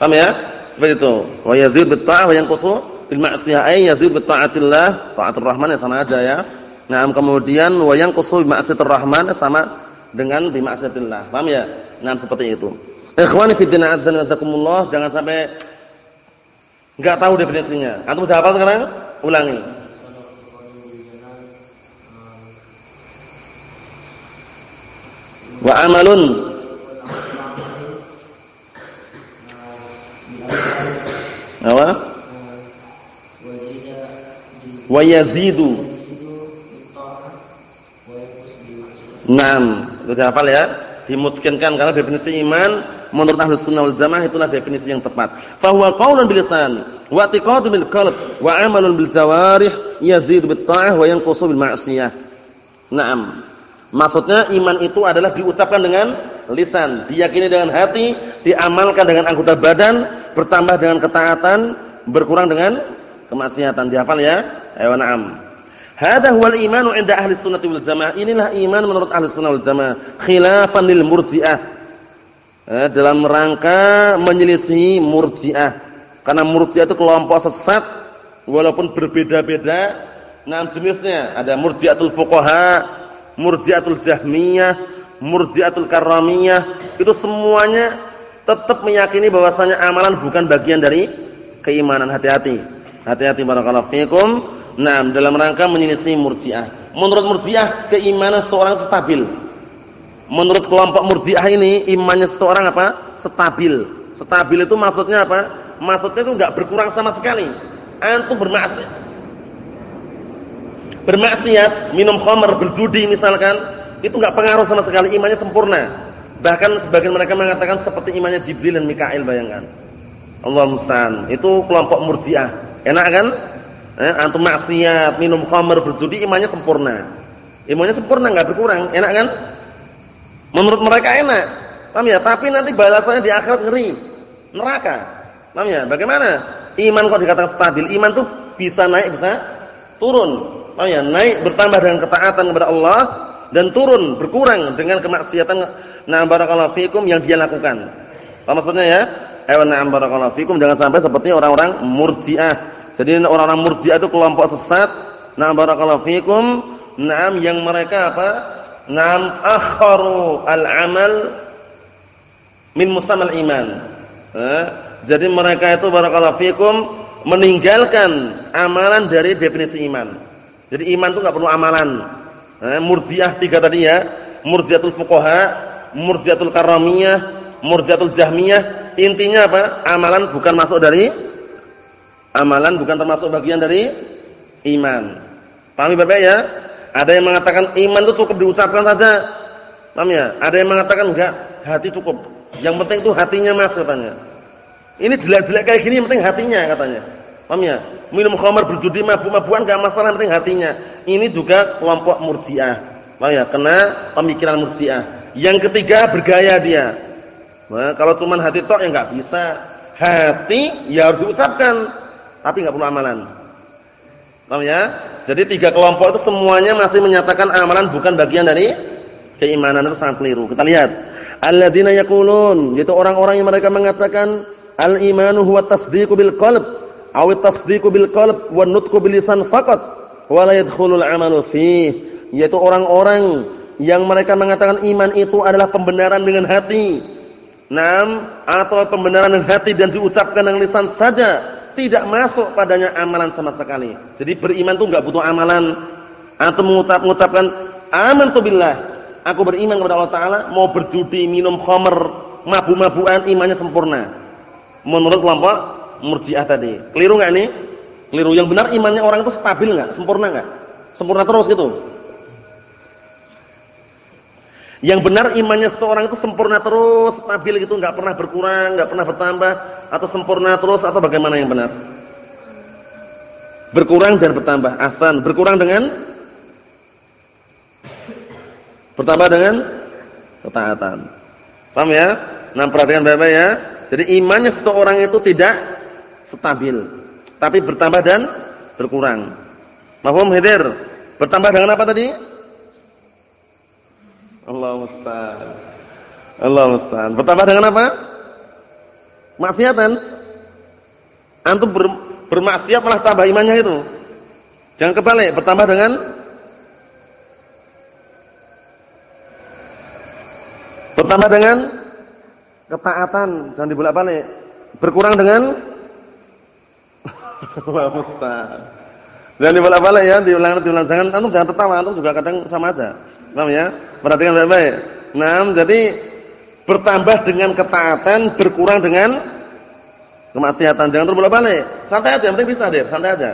Paham ya? Seperti itu. Wa yazid bit ta'ah wa yanqusu bil ma'siyah. Ay yazid bit ta'atillah, ta'atur rahman ya sama aja ya. Naam kemudian wa yanqusu bil ma'siyatir rahman sama dengan bimaksiatillah. Paham ya? Nah, seperti itu. Ikhwani fi din azza wa jazakumullah, jangan sampai enggak tahu definisinya. Antum sudah hafal sekarang? Ulangi. Wa amalun Apa? Wa yazidu Naam. Itu dihafal ya. Dimungkinkan karena definisi iman menurut Ahlus Sunnah wal Jamaah itulah definisi yang tepat. Fa huwa qaulun bil lisan wa i'tiqadun bil qalb wa 'amalun bil jawarih yazidu bit ta'ah wa yanqusu bil ma'siyah. Naam. Maksudnya iman itu adalah diucapkan dengan lisan, diyakini dengan hati, diamalkan dengan anggota badan, bertambah dengan ketaatan, berkurang dengan kemaksiatan. Dihafal ya? Ayo na'am. Hada huwal imanu 'inda ahli sunnati wal jamaah. Inilah iman menurut ahli sunnah wal jamaah. Khilafan lil murji'ah. Eh, dalam rangka menyelisih murji'ah. Karena murji'ah itu kelompok sesat walaupun berbeda-beda enam jenisnya. Ada murji'atul fuqaha, murji'atul jahmiyah, murji'atul karramiyah. Itu semuanya tetap meyakini bahwasanya amalan bukan bagian dari keimanan. Hati-hati. Hati-hati barakallahu fikum. Nah, dalam rangka menyelisih Murji'ah. Menurut Murji'ah, keimanan seorang stabil. Menurut kelompok Murji'ah ini, imannya seorang apa? Stabil. Stabil itu maksudnya apa? Maksudnya itu enggak berkurang sama sekali. Antum bermaksiat. Bermaksiat, minum khamr, berjudi misalkan, itu enggak pengaruh sama sekali, imannya sempurna. Bahkan sebagian mereka mengatakan seperti imannya Jibril dan Mikail bayangkan. Allah musta'an. Itu kelompok Murji'ah. Enak kan? Eh, antum maksiat, minum khamr, berjudi imannya sempurna. Imannya sempurna enggak berkurang, enak kan? Menurut mereka enak. Paham ya? Tapi nanti balasannya di akhirat ngeri. Neraka. Paham ya? Bagaimana? Iman kok dikatakan stabil? Iman tuh bisa naik, bisa turun. Paham ya? Naik bertambah dengan ketaatan kepada Allah dan turun berkurang dengan kemaksiatan na barakallahu fikum yang dia lakukan. Apa maksudnya ya? Ayo na'am barakallahu fikum jangan sampai seperti orang-orang Murji'ah jadi orang-orang Murji'ah itu kelompok sesat. Nah barakallahu fikum. Naam yang mereka apa? Naam akharu al-amal min mustamal iman. Eh? Jadi mereka itu barakallahu fikum meninggalkan amalan dari definisi iman. Jadi iman itu enggak perlu amalan. Eh, Murji'ah tiga tadi ya. Murji'atul fuqaha, Murji'atul karamiyah, Murji'atul jahmiyah. Intinya apa? Amalan bukan masuk dari Amalan bukan termasuk bagian dari iman. Pahami Bapak ya? Ada yang mengatakan iman itu cukup diucapkan saja. Paham ya? Ada yang mengatakan enggak, hati cukup. Yang penting itu hatinya Mas katanya. Ini jelek-jelek kayak gini yang penting hatinya katanya. Paham ya? Minum khamar, berjudi, mabuk-mabukan enggak masalah, yang penting hatinya. Ini juga kelompok Murji'ah. Paham ya? Kena pemikiran Murji'ah. Yang ketiga bergaya dia. Nah, kalau cuma hati tok ya enggak bisa. Hati ya harus diucapkan tapi nggak perlu amalan. Paham ya? Jadi tiga kelompok itu semuanya masih menyatakan amalan bukan bagian dari keimanan itu sangat keliru. Kita lihat. Alladzina yaqulun, yaitu orang-orang yang mereka mengatakan al-imanu huwa tasdiqu bil qalb aw tasdiqu bil qalb wa nutqu bil lisan faqat wa la yadkhulul amalu fi. Yaitu orang-orang yang mereka mengatakan iman itu adalah pembenaran dengan hati. Nam atau pembenaran dengan hati dan diucapkan dengan lisan saja tidak masuk padanya amalan sama sekali. Jadi beriman itu enggak butuh amalan. Antum mengucap mengucapkan amantu billah. Aku beriman kepada Allah taala, mau berjudi, minum khamr, mabuk-mabukan imannya sempurna. Menurut kelompok Murji'ah tadi. Keliru enggak ini? Keliru. Yang benar imannya orang itu stabil enggak? Sempurna enggak? Sempurna terus gitu. Yang benar imannya seorang itu sempurna terus, stabil gitu, enggak pernah berkurang, enggak pernah bertambah atau sempurna terus atau bagaimana yang benar? Berkurang dan bertambah. Asan, berkurang dengan bertambah dengan ketaatan. Paham ya? Nah, perhatikan Bapak ya. Jadi imannya seseorang itu tidak stabil, tapi bertambah dan berkurang. Mahfum hadir? Bertambah dengan apa tadi? Allah musta'an. Allah musta'an. Bertambah dengan apa? Maksiatan. Antum ber, bermaksiat malah tambah imannya itu. Jangan kebalik, bertambah dengan bertambah dengan ketaatan, jangan dibolak-balik. Berkurang dengan. Jangan dibolak-balik ya, diulang diulang jangan antum jangan tertawa, antum juga kadang sama aja. Paham ya? Perhatikan baik-baik. Nah, jadi Bertambah dengan ketaatan, berkurang dengan kemaksiatan. Jangan terbolak-balik. Santai aja, yang penting bisa, Dir. Santai aja.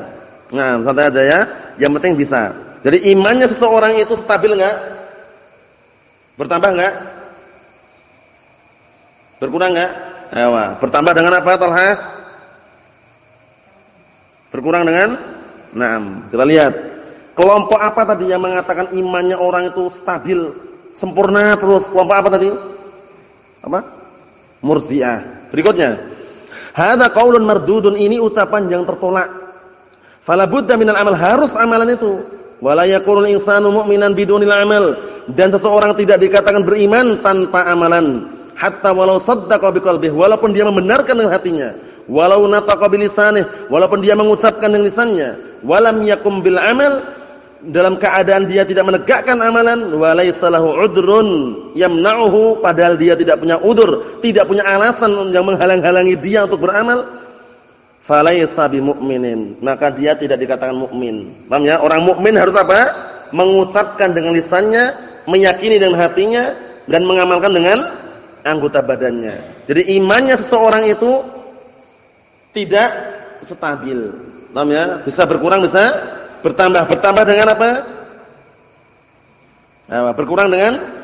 Nah, santai aja ya. Yang penting bisa. Jadi imannya seseorang itu stabil enggak? Bertambah enggak? Berkurang enggak? Ayo, bertambah dengan apa, Talha? Berkurang dengan? Nah, kita lihat. Kelompok apa tadi yang mengatakan imannya orang itu stabil, sempurna terus? Kelompok apa tadi? Apa? Murji'ah. Berikutnya. Hadza qaulun mardudun ini ucapan yang tertolak. Fala budda minal amal harus amalan itu. Wala yakunul insanu mu'minan bidunil amal dan seseorang tidak dikatakan beriman tanpa amalan. Hatta walau saddaqa biqalbihi walaupun dia membenarkan dengan hatinya, walau nataqa bilisanih walaupun dia mengucapkan dengan lisannya, walam yakum bil amal dalam keadaan dia tidak menegakkan amalan walaysa lahu udrun yamna'uhu padahal dia tidak punya udur, tidak punya alasan yang menghalang-halangi dia untuk beramal falaysa bimumin maka dia tidak dikatakan mukmin. Paham ya? Orang mukmin harus apa? Mengucapkan dengan lisannya, meyakini dengan hatinya dan mengamalkan dengan anggota badannya. Jadi imannya seseorang itu tidak stabil. Paham ya? Bisa berkurang, bisa Bertambah, bertambah dengan apa? Nah, berkurang dengan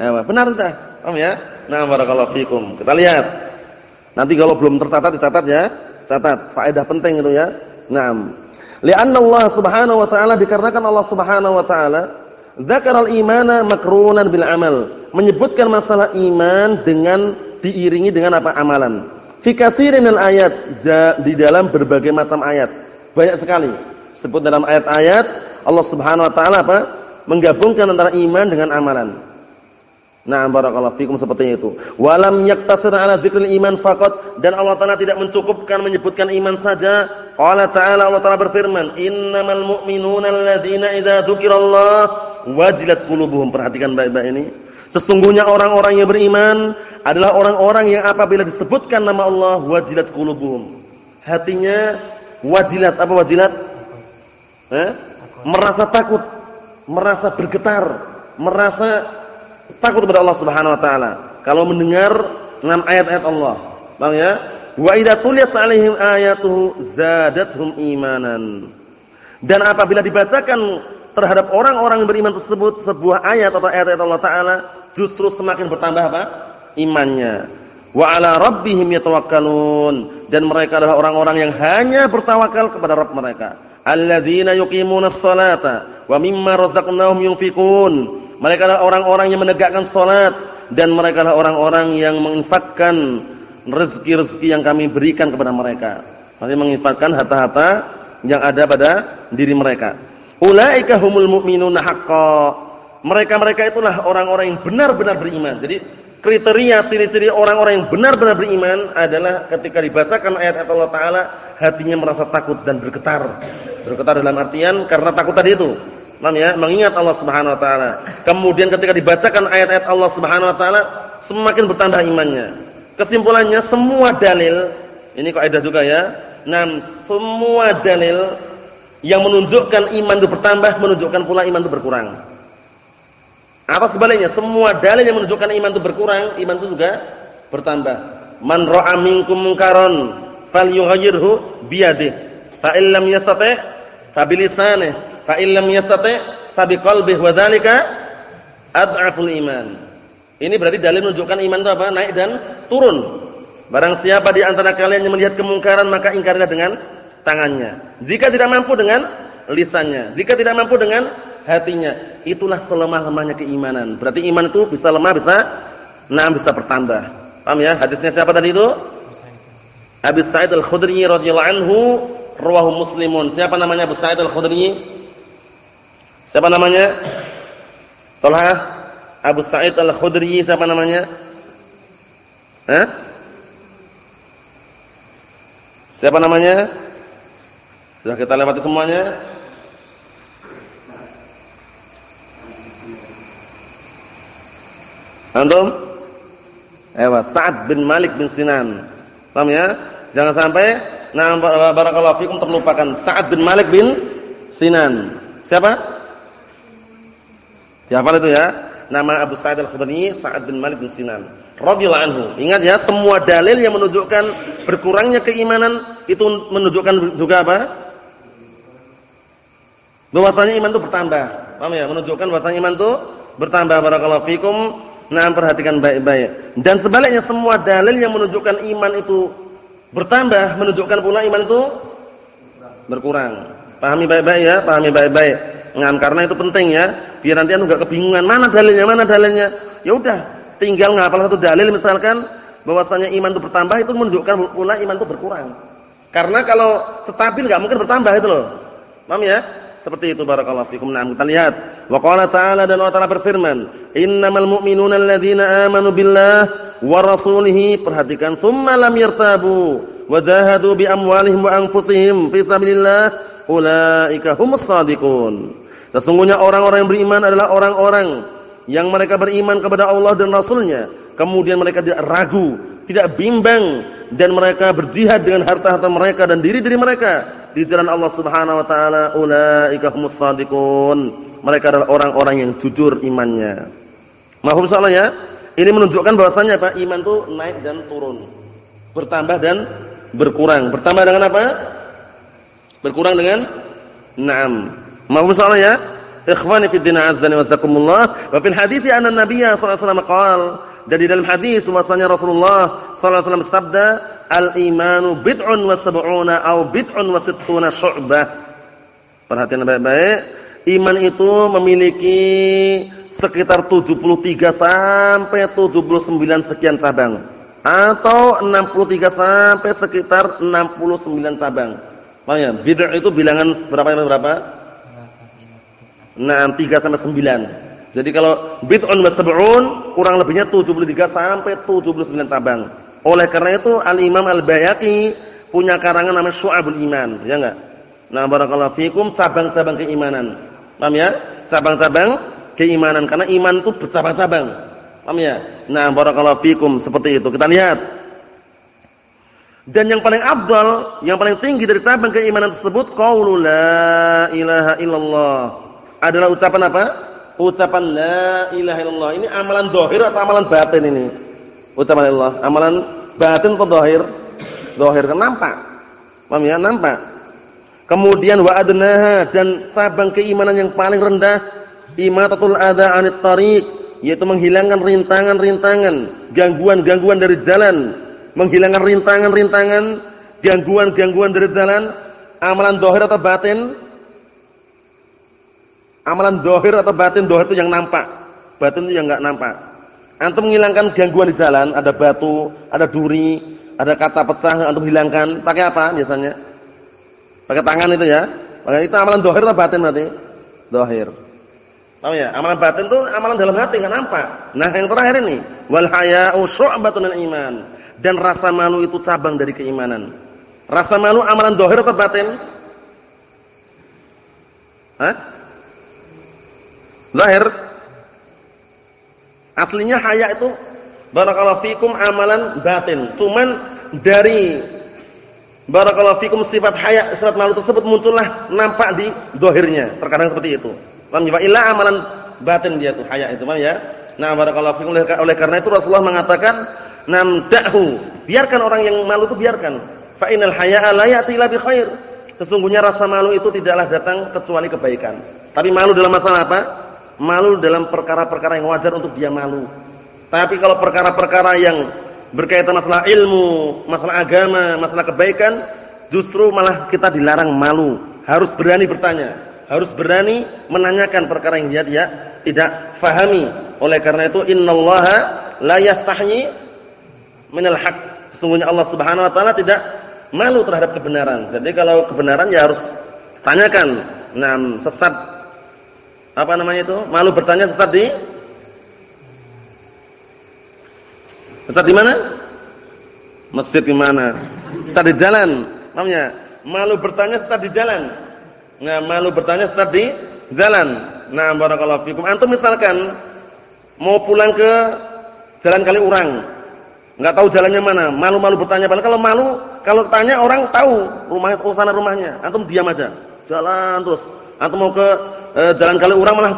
Nah, benar sudah. Paham ya? Nah, barakallahu fikum. Kita lihat. Nanti kalau belum tercatat dicatat ya. Catat, faedah penting itu ya. Naam. Lianna Allah Subhanahu wa taala dikarenakan Allah Subhanahu wa taala dzakaral imana makrunan bil amal, menyebutkan masalah iman dengan diiringi dengan apa? amalan. Fi katsirin ayat di dalam berbagai macam ayat. Banyak sekali. Sebut dalam ayat-ayat Allah Subhanahu wa taala apa? menggabungkan antara iman dengan amalan. Nah, barakallahu fikum seperti itu. Walam yaktasir ala dzikril iman faqat dan Allah Taala tidak mencukupkan menyebutkan iman saja. Qala ta'ala Allah Taala berfirman, "Innamal mu'minuna alladzina idza dzukirallah wajilat qulubuhum." Perhatikan baik-baik ini. Sesungguhnya orang-orang yang beriman adalah orang-orang yang apabila disebutkan nama Allah wajilat qulubuhum. Hatinya wajilat. Apa wajilat? Eh? Merasa takut, merasa bergetar, merasa takut kepada Allah Subhanahu wa taala kalau mendengar enam ayat-ayat Allah. Paham ya? Wa idza tuliyat 'alaihim ayatuhu zadatuhum imanan. Dan apabila dibacakan terhadap orang-orang beriman tersebut sebuah ayat atau ayat-ayat Allah taala, justru semakin bertambah apa? imannya. Wa 'ala rabbihim yatawakkalun. Dan mereka adalah orang-orang yang hanya bertawakal kepada Rabb mereka. Alladzina yuqimunas salata wa mimma razaqnahum yunfikun mereka adalah orang-orang yang menegakkan salat dan mereka adalah orang-orang yang menginfakkan rezeki-rezeki yang kami berikan kepada mereka. Maksudnya menginfakkan harta-harta yang ada pada diri mereka. Ulaika humul mu'minuna haqqan. Mereka-mereka itulah orang-orang yang benar-benar beriman. Jadi kriteria ciri-ciri orang-orang yang benar-benar beriman adalah ketika dibacakan ayat-ayat Allah taala hatinya merasa takut dan bergetar. Bergetar dalam artian karena takut tadi itu Paham ya? Mengingat Allah Subhanahu wa taala. Kemudian ketika dibacakan ayat-ayat Allah Subhanahu wa taala, semakin bertambah imannya. Kesimpulannya semua dalil, ini kaidah juga ya. Nah, semua dalil yang menunjukkan iman itu bertambah menunjukkan pula iman itu berkurang. Apa sebaliknya? Semua dalil yang menunjukkan iman itu berkurang, iman itu juga bertambah. Man ra'a minkum munkaran falyughayyirhu biyadihi. Fa illam yastati' fa bilisanihi Fa illam yastati' fa biqalbihi wa dzalika ad'aful iman. Ini berarti dalil menunjukkan iman itu apa? Naik dan turun. Barang siapa di antara kalian yang melihat kemungkaran maka ingkarilah dengan tangannya. Jika tidak mampu dengan lisannya, jika tidak mampu dengan hatinya, itulah selemah-lemahnya keimanan. Berarti iman itu bisa lemah, bisa nah bisa bertambah. Paham ya? Hadisnya siapa tadi itu? Abi Sa'id Al-Khudri radhiyallahu anhu, rawahu Muslimun. Siapa namanya Abu Sa'id Al-Khudri? Siapa namanya? Tolha Abu Sa'id Al-Khudri siapa namanya? Hah? Siapa namanya? Sudah kita lewati semuanya? Antum? Ewa Sa'ad bin Malik bin Sinan. Paham ya? Jangan sampai nah barakallahu fikum terlupakan Sa'ad bin Malik bin Sinan. Siapa? Dihafal itu ya. Nama Abu Sa'id Al-Khudri Sa'ad bin Malik bin Sinan radhiyallahu anhu. Ingat ya, semua dalil yang menunjukkan berkurangnya keimanan itu menunjukkan juga apa? Bahwasanya iman itu bertambah. Paham ya? Menunjukkan bahwasanya iman itu bertambah. Barakallahu fikum. Nah, perhatikan baik-baik. Dan sebaliknya semua dalil yang menunjukkan iman itu bertambah menunjukkan pula iman itu berkurang. Pahami baik-baik ya, pahami baik-baik. Nah, karena itu penting ya. Biar nanti anu enggak kebingungan mana dalilnya mana dalilnya. Ya udah tinggal ngapal satu dalil misalkan bahwasanya iman itu bertambah itu menunjukkan pula iman itu berkurang. Karena kalau stabil enggak mungkin bertambah itu loh. Paham ya? Seperti itu barakallahu fikum. Nah kita lihat. Wa qala ta'ala dan Allah ta'ala berfirman innamal mu'minuna alladzina amanu billah wa rasulihi perhatikan summa lam yartabu wa jahadu bi amwalihim wa anfusihim fi sabilillah ulaika humus shadiqun Sesungguhnya orang-orang yang beriman adalah orang-orang yang mereka beriman kepada Allah dan Rasulnya. Kemudian mereka tidak ragu, tidak bimbang dan mereka berjihad dengan harta-harta mereka dan diri-diri mereka di jalan Allah Subhanahu wa taala. Ulaika humus shadiqun. Mereka adalah orang-orang yang jujur imannya. Mahum salah ya? Ini menunjukkan bahwasannya apa? Iman itu naik dan turun. Bertambah dan berkurang. Bertambah dengan apa? Berkurang dengan Naam Mahum salah ya? Ikhwani fi din azdani wa zakumullah. Wa fil hadits anna Nabiy sallallahu alaihi wasallam qaal dan di dalam hadis bahwasanya Rasulullah sallallahu alaihi wasallam sabda, al-imanu bid'un wa sab'una au bid'un wa sittuna syu'bah. Perhatian baik-baik. Iman itu memiliki sekitar 73 sampai 79 sekian cabang atau 63 sampai sekitar 69 cabang. Makanya bid'ah itu bilangan berapa berapa? Nah, 3 sampai 9. Jadi kalau bid'un wa sab'un kurang lebihnya 73 sampai 79 cabang. Oleh karena itu Al-Imam Al-Bayhaqi punya karangan namanya Syu'abul Iman, ya enggak? Nah, barakallahu fikum cabang-cabang keimanan. Paham ya? Cabang-cabang keimanan karena iman itu bercabang-cabang. Paham ya? Nah, barakallahu fikum seperti itu. Kita lihat. Dan yang paling afdal, yang paling tinggi dari cabang keimanan tersebut qaulul la ilaha illallah. Adalah ucapan apa? Ucapan la ilaha illallah. Ini amalan zahir atau amalan batin ini? ucapan Allah. Amalan batin atau zahir? Zahir kan nampak. Paham ya? Nampak. Kemudian wa adnaha dan cabang keimanan yang paling rendah imatatul adza 'anit tariq yaitu menghilangkan rintangan-rintangan, gangguan-gangguan dari jalan, menghilangkan rintangan-rintangan, gangguan-gangguan dari jalan, amalan zahir atau batin? Amalan zahir atau batin? Zahir itu yang nampak, batin itu yang enggak nampak. Antum menghilangkan gangguan di jalan, ada batu, ada duri, ada kaca pecah, antum hilangkan. Pakai apa biasanya? Pakai tangan itu ya. Pakai itu amalan dohir atau batin berarti? Dohir. Tahu ya? Amalan batin itu amalan dalam hati nggak nampak. Nah yang terakhir ini, wal haya'u syu'batun iman. Dan rasa malu itu cabang dari keimanan. Rasa malu amalan dohir atau batin? Hah? Zahir. Aslinya haya itu barakallahu fikum amalan batin. Cuman dari barakallahu fikum sifat haya, sifat malu tersebut muncullah nampak di dohirnya. Terkadang seperti itu. Paham ya? Illa amalan batin dia itu haya itu, paham ya? Nah, barakallahu fikum oleh karena itu Rasulullah mengatakan, "Namdahu." Biarkan orang yang malu itu biarkan. Fa innal haya'a la ya'ti illa bi khair. Sesungguhnya rasa malu itu tidaklah datang kecuali kebaikan. Tapi malu dalam masalah apa? malu dalam perkara-perkara yang wajar untuk dia malu. Tapi kalau perkara-perkara yang berkaitan masalah ilmu, masalah agama, masalah kebaikan, justru malah kita dilarang malu. Harus berani bertanya, harus berani menanyakan perkara yang dia, dia tidak fahami. Oleh karena itu innallaha la yastahyi minal haq. Sesungguhnya Allah Subhanahu wa taala tidak malu terhadap kebenaran. Jadi kalau kebenaran ya harus tanyakan. Nah, sesat apa namanya itu? Malu bertanya sesat di Sesat di mana? Masjid di mana? Sesat di jalan. Namanya malu bertanya sesat di jalan. Nah, malu bertanya sesat di jalan. Nah, barakallahu fikum. Antum misalkan mau pulang ke jalan kali orang. Enggak tahu jalannya mana, malu-malu bertanya. Padahal kalau malu, kalau tanya orang tahu rumahnya, oh sana rumahnya. Antum diam aja. Jalan terus. Antum mau ke eh, jalan kali orang malah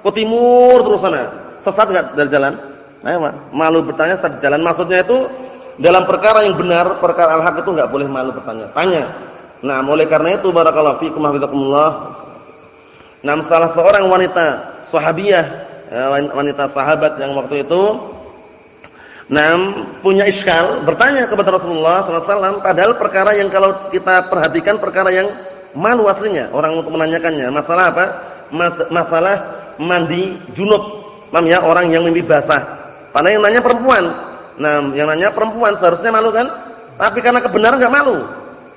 ke timur terus sana. Sesat enggak dari jalan? Ayo, malu bertanya saat jalan. Maksudnya itu dalam perkara yang benar, perkara al-haq itu enggak boleh malu bertanya. Tanya. Nah, oleh karena itu barakallahu fikum hafizakumullah. Nah, salah seorang wanita sahabiyah, ya, wanita sahabat yang waktu itu Nah, punya iskal, bertanya kepada Rasulullah SAW, padahal perkara yang kalau kita perhatikan perkara yang malu aslinya orang untuk menanyakannya. Masalah apa? Mas, masalah mandi junub. Paham ya? Orang yang mimpi basah. Karena yang nanya perempuan. Nah, yang nanya perempuan seharusnya malu kan? Tapi karena kebenaran enggak malu.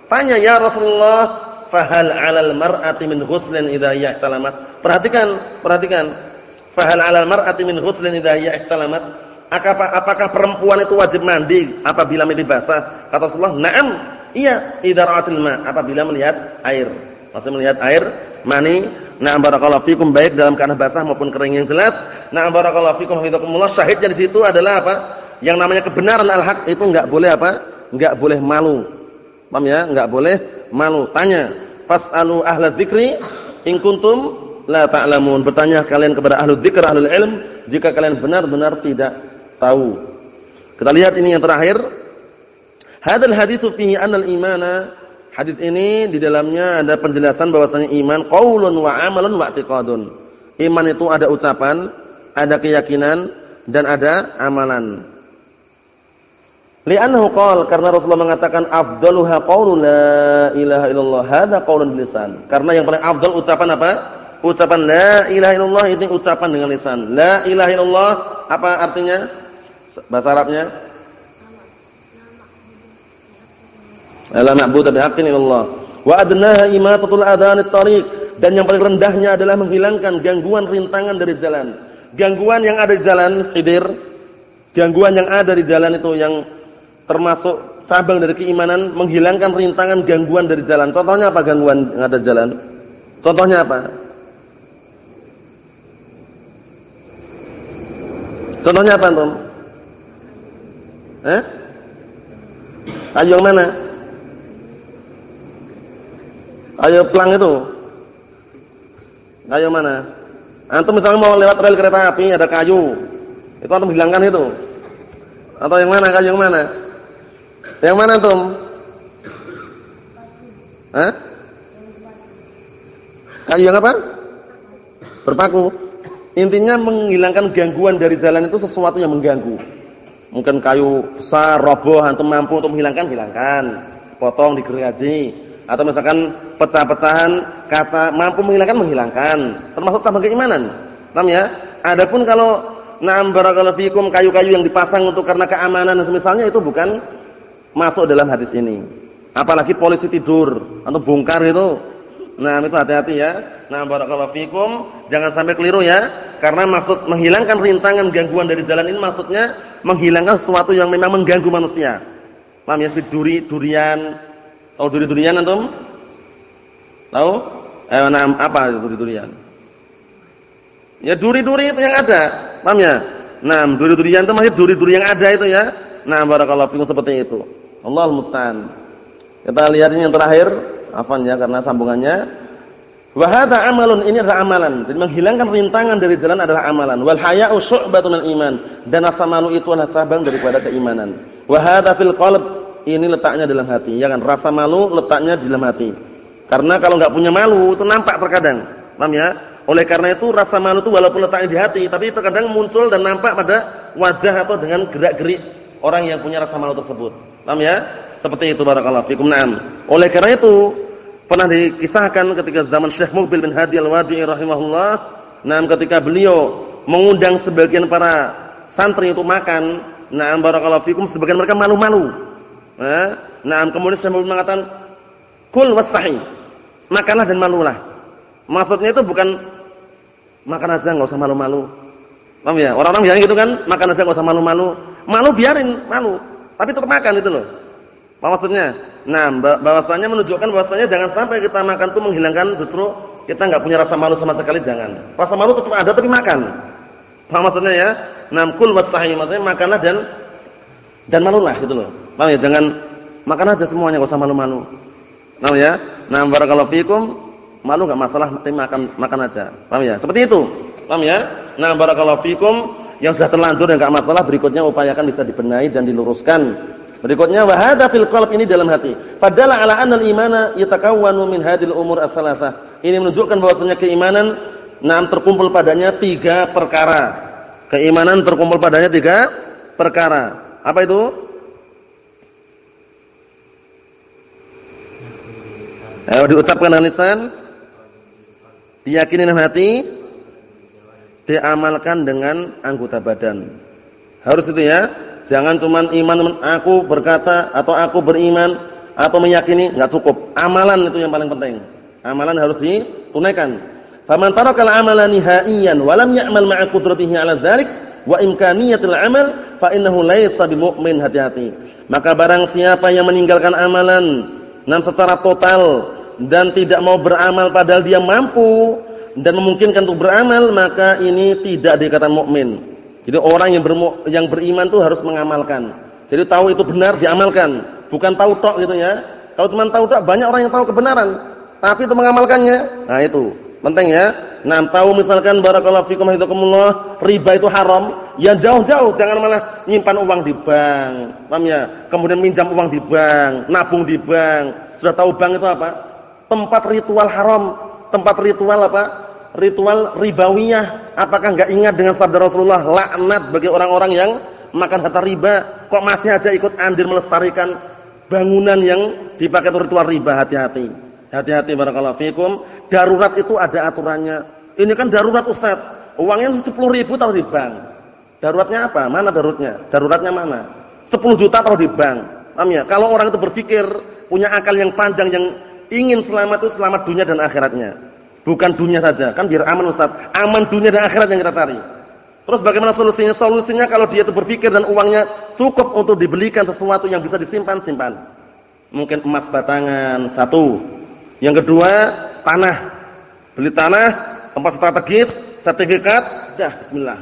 Tanya ya Rasulullah, fahal 'alal mar'ati min ghuslin idza yahtalamat? Perhatikan, perhatikan. Fahal 'alal mar'ati min ghuslin idza yahtalamat? Apakah, apakah perempuan itu wajib mandi apabila mimpi basah? Kata Rasulullah, "Na'am." Iya, idza ra'atil ma, apabila melihat air. Maksudnya melihat air mani Na'am barakallahu fikum baik dalam keadaan basah maupun kering yang jelas. Na'am barakallahu fikum hafizakumullah. Syahidnya di situ adalah apa? Yang namanya kebenaran al-haq itu enggak boleh apa? Enggak boleh malu. Paham ya? Enggak boleh malu. Tanya, fas'alu ahla dzikri in kuntum la ta'lamun. Bertanya kalian kepada ahlu dzikr, ahlul ilm jika kalian benar-benar tidak tahu. Kita lihat ini yang terakhir. Hadzal haditsu fihi anna al-imana Hadis ini di dalamnya ada penjelasan bahwasanya iman qaulun wa amalun wa i'tiqadun. Iman itu ada ucapan, ada keyakinan dan ada amalan. Li'annahu qala karena Rasulullah mengatakan afdaluha qaulu la ilaha illallah hadza qaulun lisan. Karena yang paling afdal ucapan apa? Ucapan la ilaha illallah itu ucapan dengan lisan. La ilaha illallah apa artinya? Bahasa Arabnya? La ma'budu bihaqqin illallah. Wa adnaha imatatul adhanit tariq dan yang paling rendahnya adalah menghilangkan gangguan rintangan dari jalan. Gangguan yang ada di jalan, Khidir. Gangguan yang ada di jalan itu yang termasuk cabang dari keimanan menghilangkan rintangan gangguan dari jalan. Contohnya apa gangguan yang ada jalan? Contohnya apa? Contohnya apa, Antum? Eh? Ayo yang mana? Ayo pelang itu. Ayo mana? Antum misalnya mau lewat rel kereta api ada kayu. Itu antum hilangkan itu. Atau yang mana? Kayu yang mana? Yang mana antum? Hah? Kayu yang apa? Berpaku. Intinya menghilangkan gangguan dari jalan itu sesuatu yang mengganggu. Mungkin kayu besar, roboh, antum mampu untuk menghilangkan, hilangkan. Potong, digergaji. Atau misalkan pecah-pecahan kaca mampu menghilangkan, menghilangkan. Termasuk cabang keimanan. Paham ya? Adapun kalau na'am barakallahu fikum kayu-kayu yang dipasang untuk karena keamanan dan semisalnya itu bukan masuk dalam hadis ini. Apalagi polisi tidur atau bongkar itu. Nah, itu hati-hati ya. Nah, barakallahu fikum, jangan sampai keliru ya. Karena maksud menghilangkan rintangan gangguan dari jalan ini maksudnya menghilangkan sesuatu yang memang mengganggu manusia. Paham ya? Seperti duri, durian. Tahu duri-durian antum? Tahu? Eh, nah, apa itu duri-durian? Ya duri-duri itu yang ada. Paham ya? Nah, duri-durian itu masih duri-duri yang ada itu ya. Nah, barakallahu fikum seperti itu. Allahul musta'an. Kita lihat ini yang terakhir, afan ya karena sambungannya Wa hadza amalun ini adalah amalan. Jadi menghilangkan rintangan dari jalan adalah amalan. Wal haya'u syu'batun iman dan rasa malu itu adalah cabang daripada keimanan. Wa hadza fil qalb ini letaknya dalam hati. Ya kan? Rasa malu letaknya di dalam hati. Karena kalau enggak punya malu itu nampak terkadang. Paham ya? Oleh karena itu rasa malu itu walaupun letaknya di hati tapi terkadang muncul dan nampak pada wajah atau dengan gerak-gerik orang yang punya rasa malu tersebut. Paham ya? Seperti itu barakallahu fikum. Naam. Oleh karena itu Pernah dikisahkan ketika zaman Syekh Mubil bin Hadi Al-Wadi'i rahimahullah, nah ketika beliau mengundang sebagian para santri untuk makan, nah barakallahu fikum sebagian mereka malu-malu. Nah, nah kemudian Syekh Mubil mengatakan, "Kul wastahi." Makanlah dan malulah. Maksudnya itu bukan makan aja enggak usah malu-malu. Paham ya? Orang-orang bilang gitu kan, makan aja enggak usah malu-malu. Malu biarin, malu. Tapi tetap makan itu loh. Maksudnya? Nah, bahwasanya menunjukkan bahwasanya jangan sampai kita makan tuh menghilangkan justru kita enggak punya rasa malu sama sekali jangan. Rasa malu tetap ada tapi makan. Apa maksudnya ya? Namkul wastahi maksudnya makanlah dan dan malulah gitu loh. Paham ya? Jangan makan aja semuanya enggak usah malu-malu. Paham ya? Nah, barakallahu fikum, malu enggak masalah tapi makan makan aja. Paham ya? Seperti itu. Paham ya? Nah, barakallahu fikum, yang sudah terlanjur dan enggak masalah berikutnya upayakan bisa dibenahi dan diluruskan. Berikutnya wa hadza fil qalb ini dalam hati. Fadalla ala anna al-imana yatakawwanu min hadhil umur as-salasah. Ini menunjukkan bahwasanya keimanan nam terkumpul padanya tiga perkara. Keimanan terkumpul padanya tiga perkara. Apa itu? Ayo diucapkan dengan lisan, diyakini dengan hati, diamalkan dengan anggota badan. Harus itu ya. Jangan cuman iman aku berkata atau aku beriman atau meyakini enggak cukup. Amalan itu yang paling penting. Amalan harus ditunaikan. Faman taraka al-amala nihaiyan wa lam ya'mal ma'a qudratihi 'ala dzalik wa imkaniyatil 'amal fa innahu laysa bimumin hati-hati. Maka barang siapa yang meninggalkan amalan nam secara total dan tidak mau beramal padahal dia mampu dan memungkinkan untuk beramal maka ini tidak dikatakan mukmin. Jadi orang yang, bermu, yang beriman tuh harus mengamalkan. Jadi tahu itu benar diamalkan, bukan tahu tok gitu ya. Kalau cuma tahu tok banyak orang yang tahu kebenaran, tapi itu mengamalkannya. Nah itu penting ya. Nah, tahu misalkan barakallahu fikum haitsakumullah, riba itu haram, ya jauh-jauh jangan malah nyimpan uang di bank. Paham ya? Kemudian minjam uang di bank, nabung di bank. Sudah tahu bank itu apa? Tempat ritual haram, tempat ritual apa? Ritual ribawiyah. Apakah enggak ingat dengan sabda Rasulullah, laknat bagi orang-orang yang makan harta riba. kok masih aja ikut andil melestarikan bangunan yang dipakai ritual riba, hati-hati. Hati-hati barakallahu fikum. Darurat itu ada aturannya. Ini kan darurat Ustaz. Uangnya 10 ribu taruh di bank. Daruratnya apa? Mana daruratnya? Daruratnya mana? 10 juta taruh di bank. Paham ya? Kalau orang itu berpikir punya akal yang panjang yang ingin selamat itu selamat dunia dan akhiratnya. Bukan dunia saja. Kan biar aman Ustaz. Aman dunia dan akhirat yang kita cari. Terus bagaimana solusinya? Solusinya kalau dia itu berpikir dan uangnya cukup untuk dibelikan sesuatu yang bisa disimpan, simpan. Mungkin emas batangan satu. Yang kedua, tanah. Beli tanah, tempat strategis, sertifikat, dah bismillah.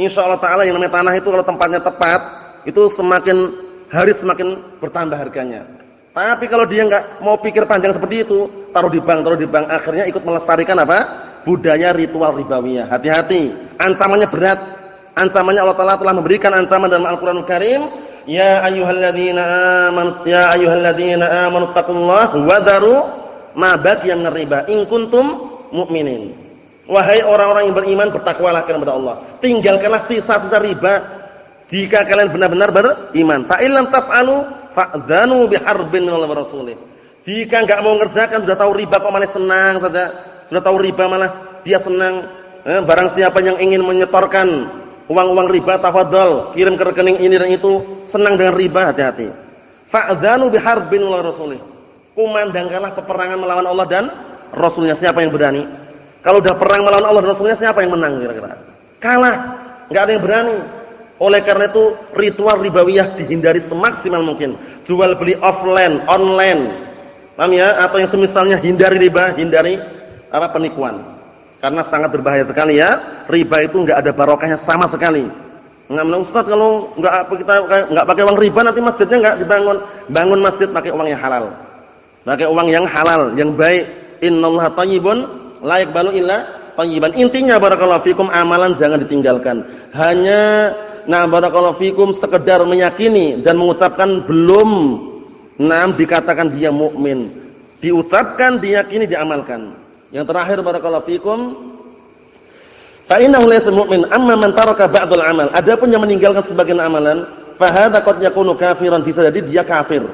Insya Allah taala yang namanya tanah itu kalau tempatnya tepat, itu semakin hari semakin bertambah harganya. Tapi kalau dia nggak mau pikir panjang seperti itu, taruh di bank, taruh di bank, akhirnya ikut melestarikan apa? budaya ritual ribawiyah. Hati-hati, ancamannya berat. Ancamannya Allah Taala telah memberikan ancaman dalam Al-Qur'anul Karim, ya ayyuhalladzina amanu ya ayyuhalladzina amanu taqullaha wa dharu ma baqiya minar riba in kuntum mu'minin. Wahai orang-orang yang beriman, bertakwalah kepada Allah. Tinggalkanlah sisa-sisa riba jika kalian benar-benar beriman. Fa illam taf'alu fa'dzanu biharbin minallahi wa rasulih. Jika enggak mau mengerjakan sudah tahu riba kok malah senang saja sudah tahu riba malah dia senang. Eh, barang siapa yang ingin menyetorkan uang-uang riba tafadhol, kirim ke rekening ini dan itu, senang dengan riba, hati-hati. Fa'dzanu biharbin wa rasulih. Kumandangkanlah peperangan melawan Allah dan Rasulnya. Siapa yang berani? Kalau udah perang melawan Allah dan Rasulnya, siapa yang menang kira-kira? Kalah. Enggak ada yang berani. Oleh karena itu, ritual ribawiyah dihindari semaksimal mungkin. Jual beli offline, online. Paham ya? Atau yang semisalnya hindari riba, hindari apa penipuan. Karena sangat berbahaya sekali ya. Riba itu enggak ada barokahnya sama sekali. Enggak menang Ustaz kalau enggak apa kita enggak pakai uang riba nanti masjidnya enggak dibangun. Bangun masjid pakai uang yang halal. Pakai uang yang halal, yang baik. Innallaha thayyibun la yaqbalu illa thayyiban. Intinya barakallahu fikum amalan jangan ditinggalkan. Hanya nah barakallahu fikum sekedar meyakini dan mengucapkan belum nah dikatakan dia mukmin. Diucapkan, diyakini, diamalkan. Yang terakhir barakallahu fikum fa innahu laysa mu'min amma man taraka ba'dal amal. Adapun yang meninggalkan sebagian amalan, fa hadza qad yakunu kafiran bisa jadi dia kafir.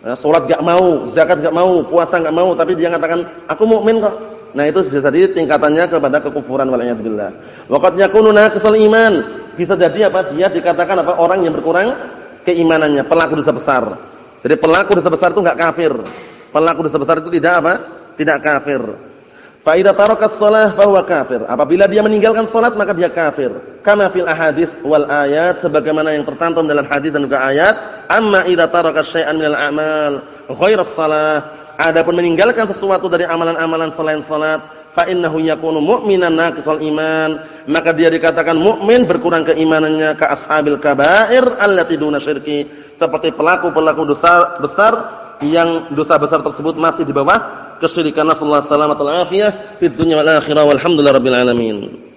Nah, salat enggak mau, zakat enggak mau, puasa enggak mau, tapi dia mengatakan aku mukmin kok. Nah, itu bisa jadi tingkatannya kepada kekufuran waliyadzubillah. Wa qad yakunu iman. Bisa jadi apa? Dia dikatakan apa? Orang yang berkurang keimanannya, pelaku dosa besar. Jadi pelaku dosa besar itu enggak kafir. Pelaku dosa besar itu tidak apa? Tidak kafir. Fa idza taraka huwa kafir. Apabila dia meninggalkan salat maka dia kafir. Kama fil ahadits wal ayat sebagaimana yang tercantum dalam hadis dan juga ayat, amma idza taraka syai'an minal a'mal ghairas shalah. Adapun meninggalkan sesuatu dari amalan-amalan selain salat, fa innahu yakunu mu'minan naqisal iman, maka dia dikatakan mukmin berkurang keimanannya ka ashabil kaba'ir allati duna syirki, seperti pelaku-pelaku dosa besar yang dosa besar tersebut masih di bawah kesyirikan nasallahu alaihi wasallam. Fid dunya wal akhirah walhamdulillahirabbil alamin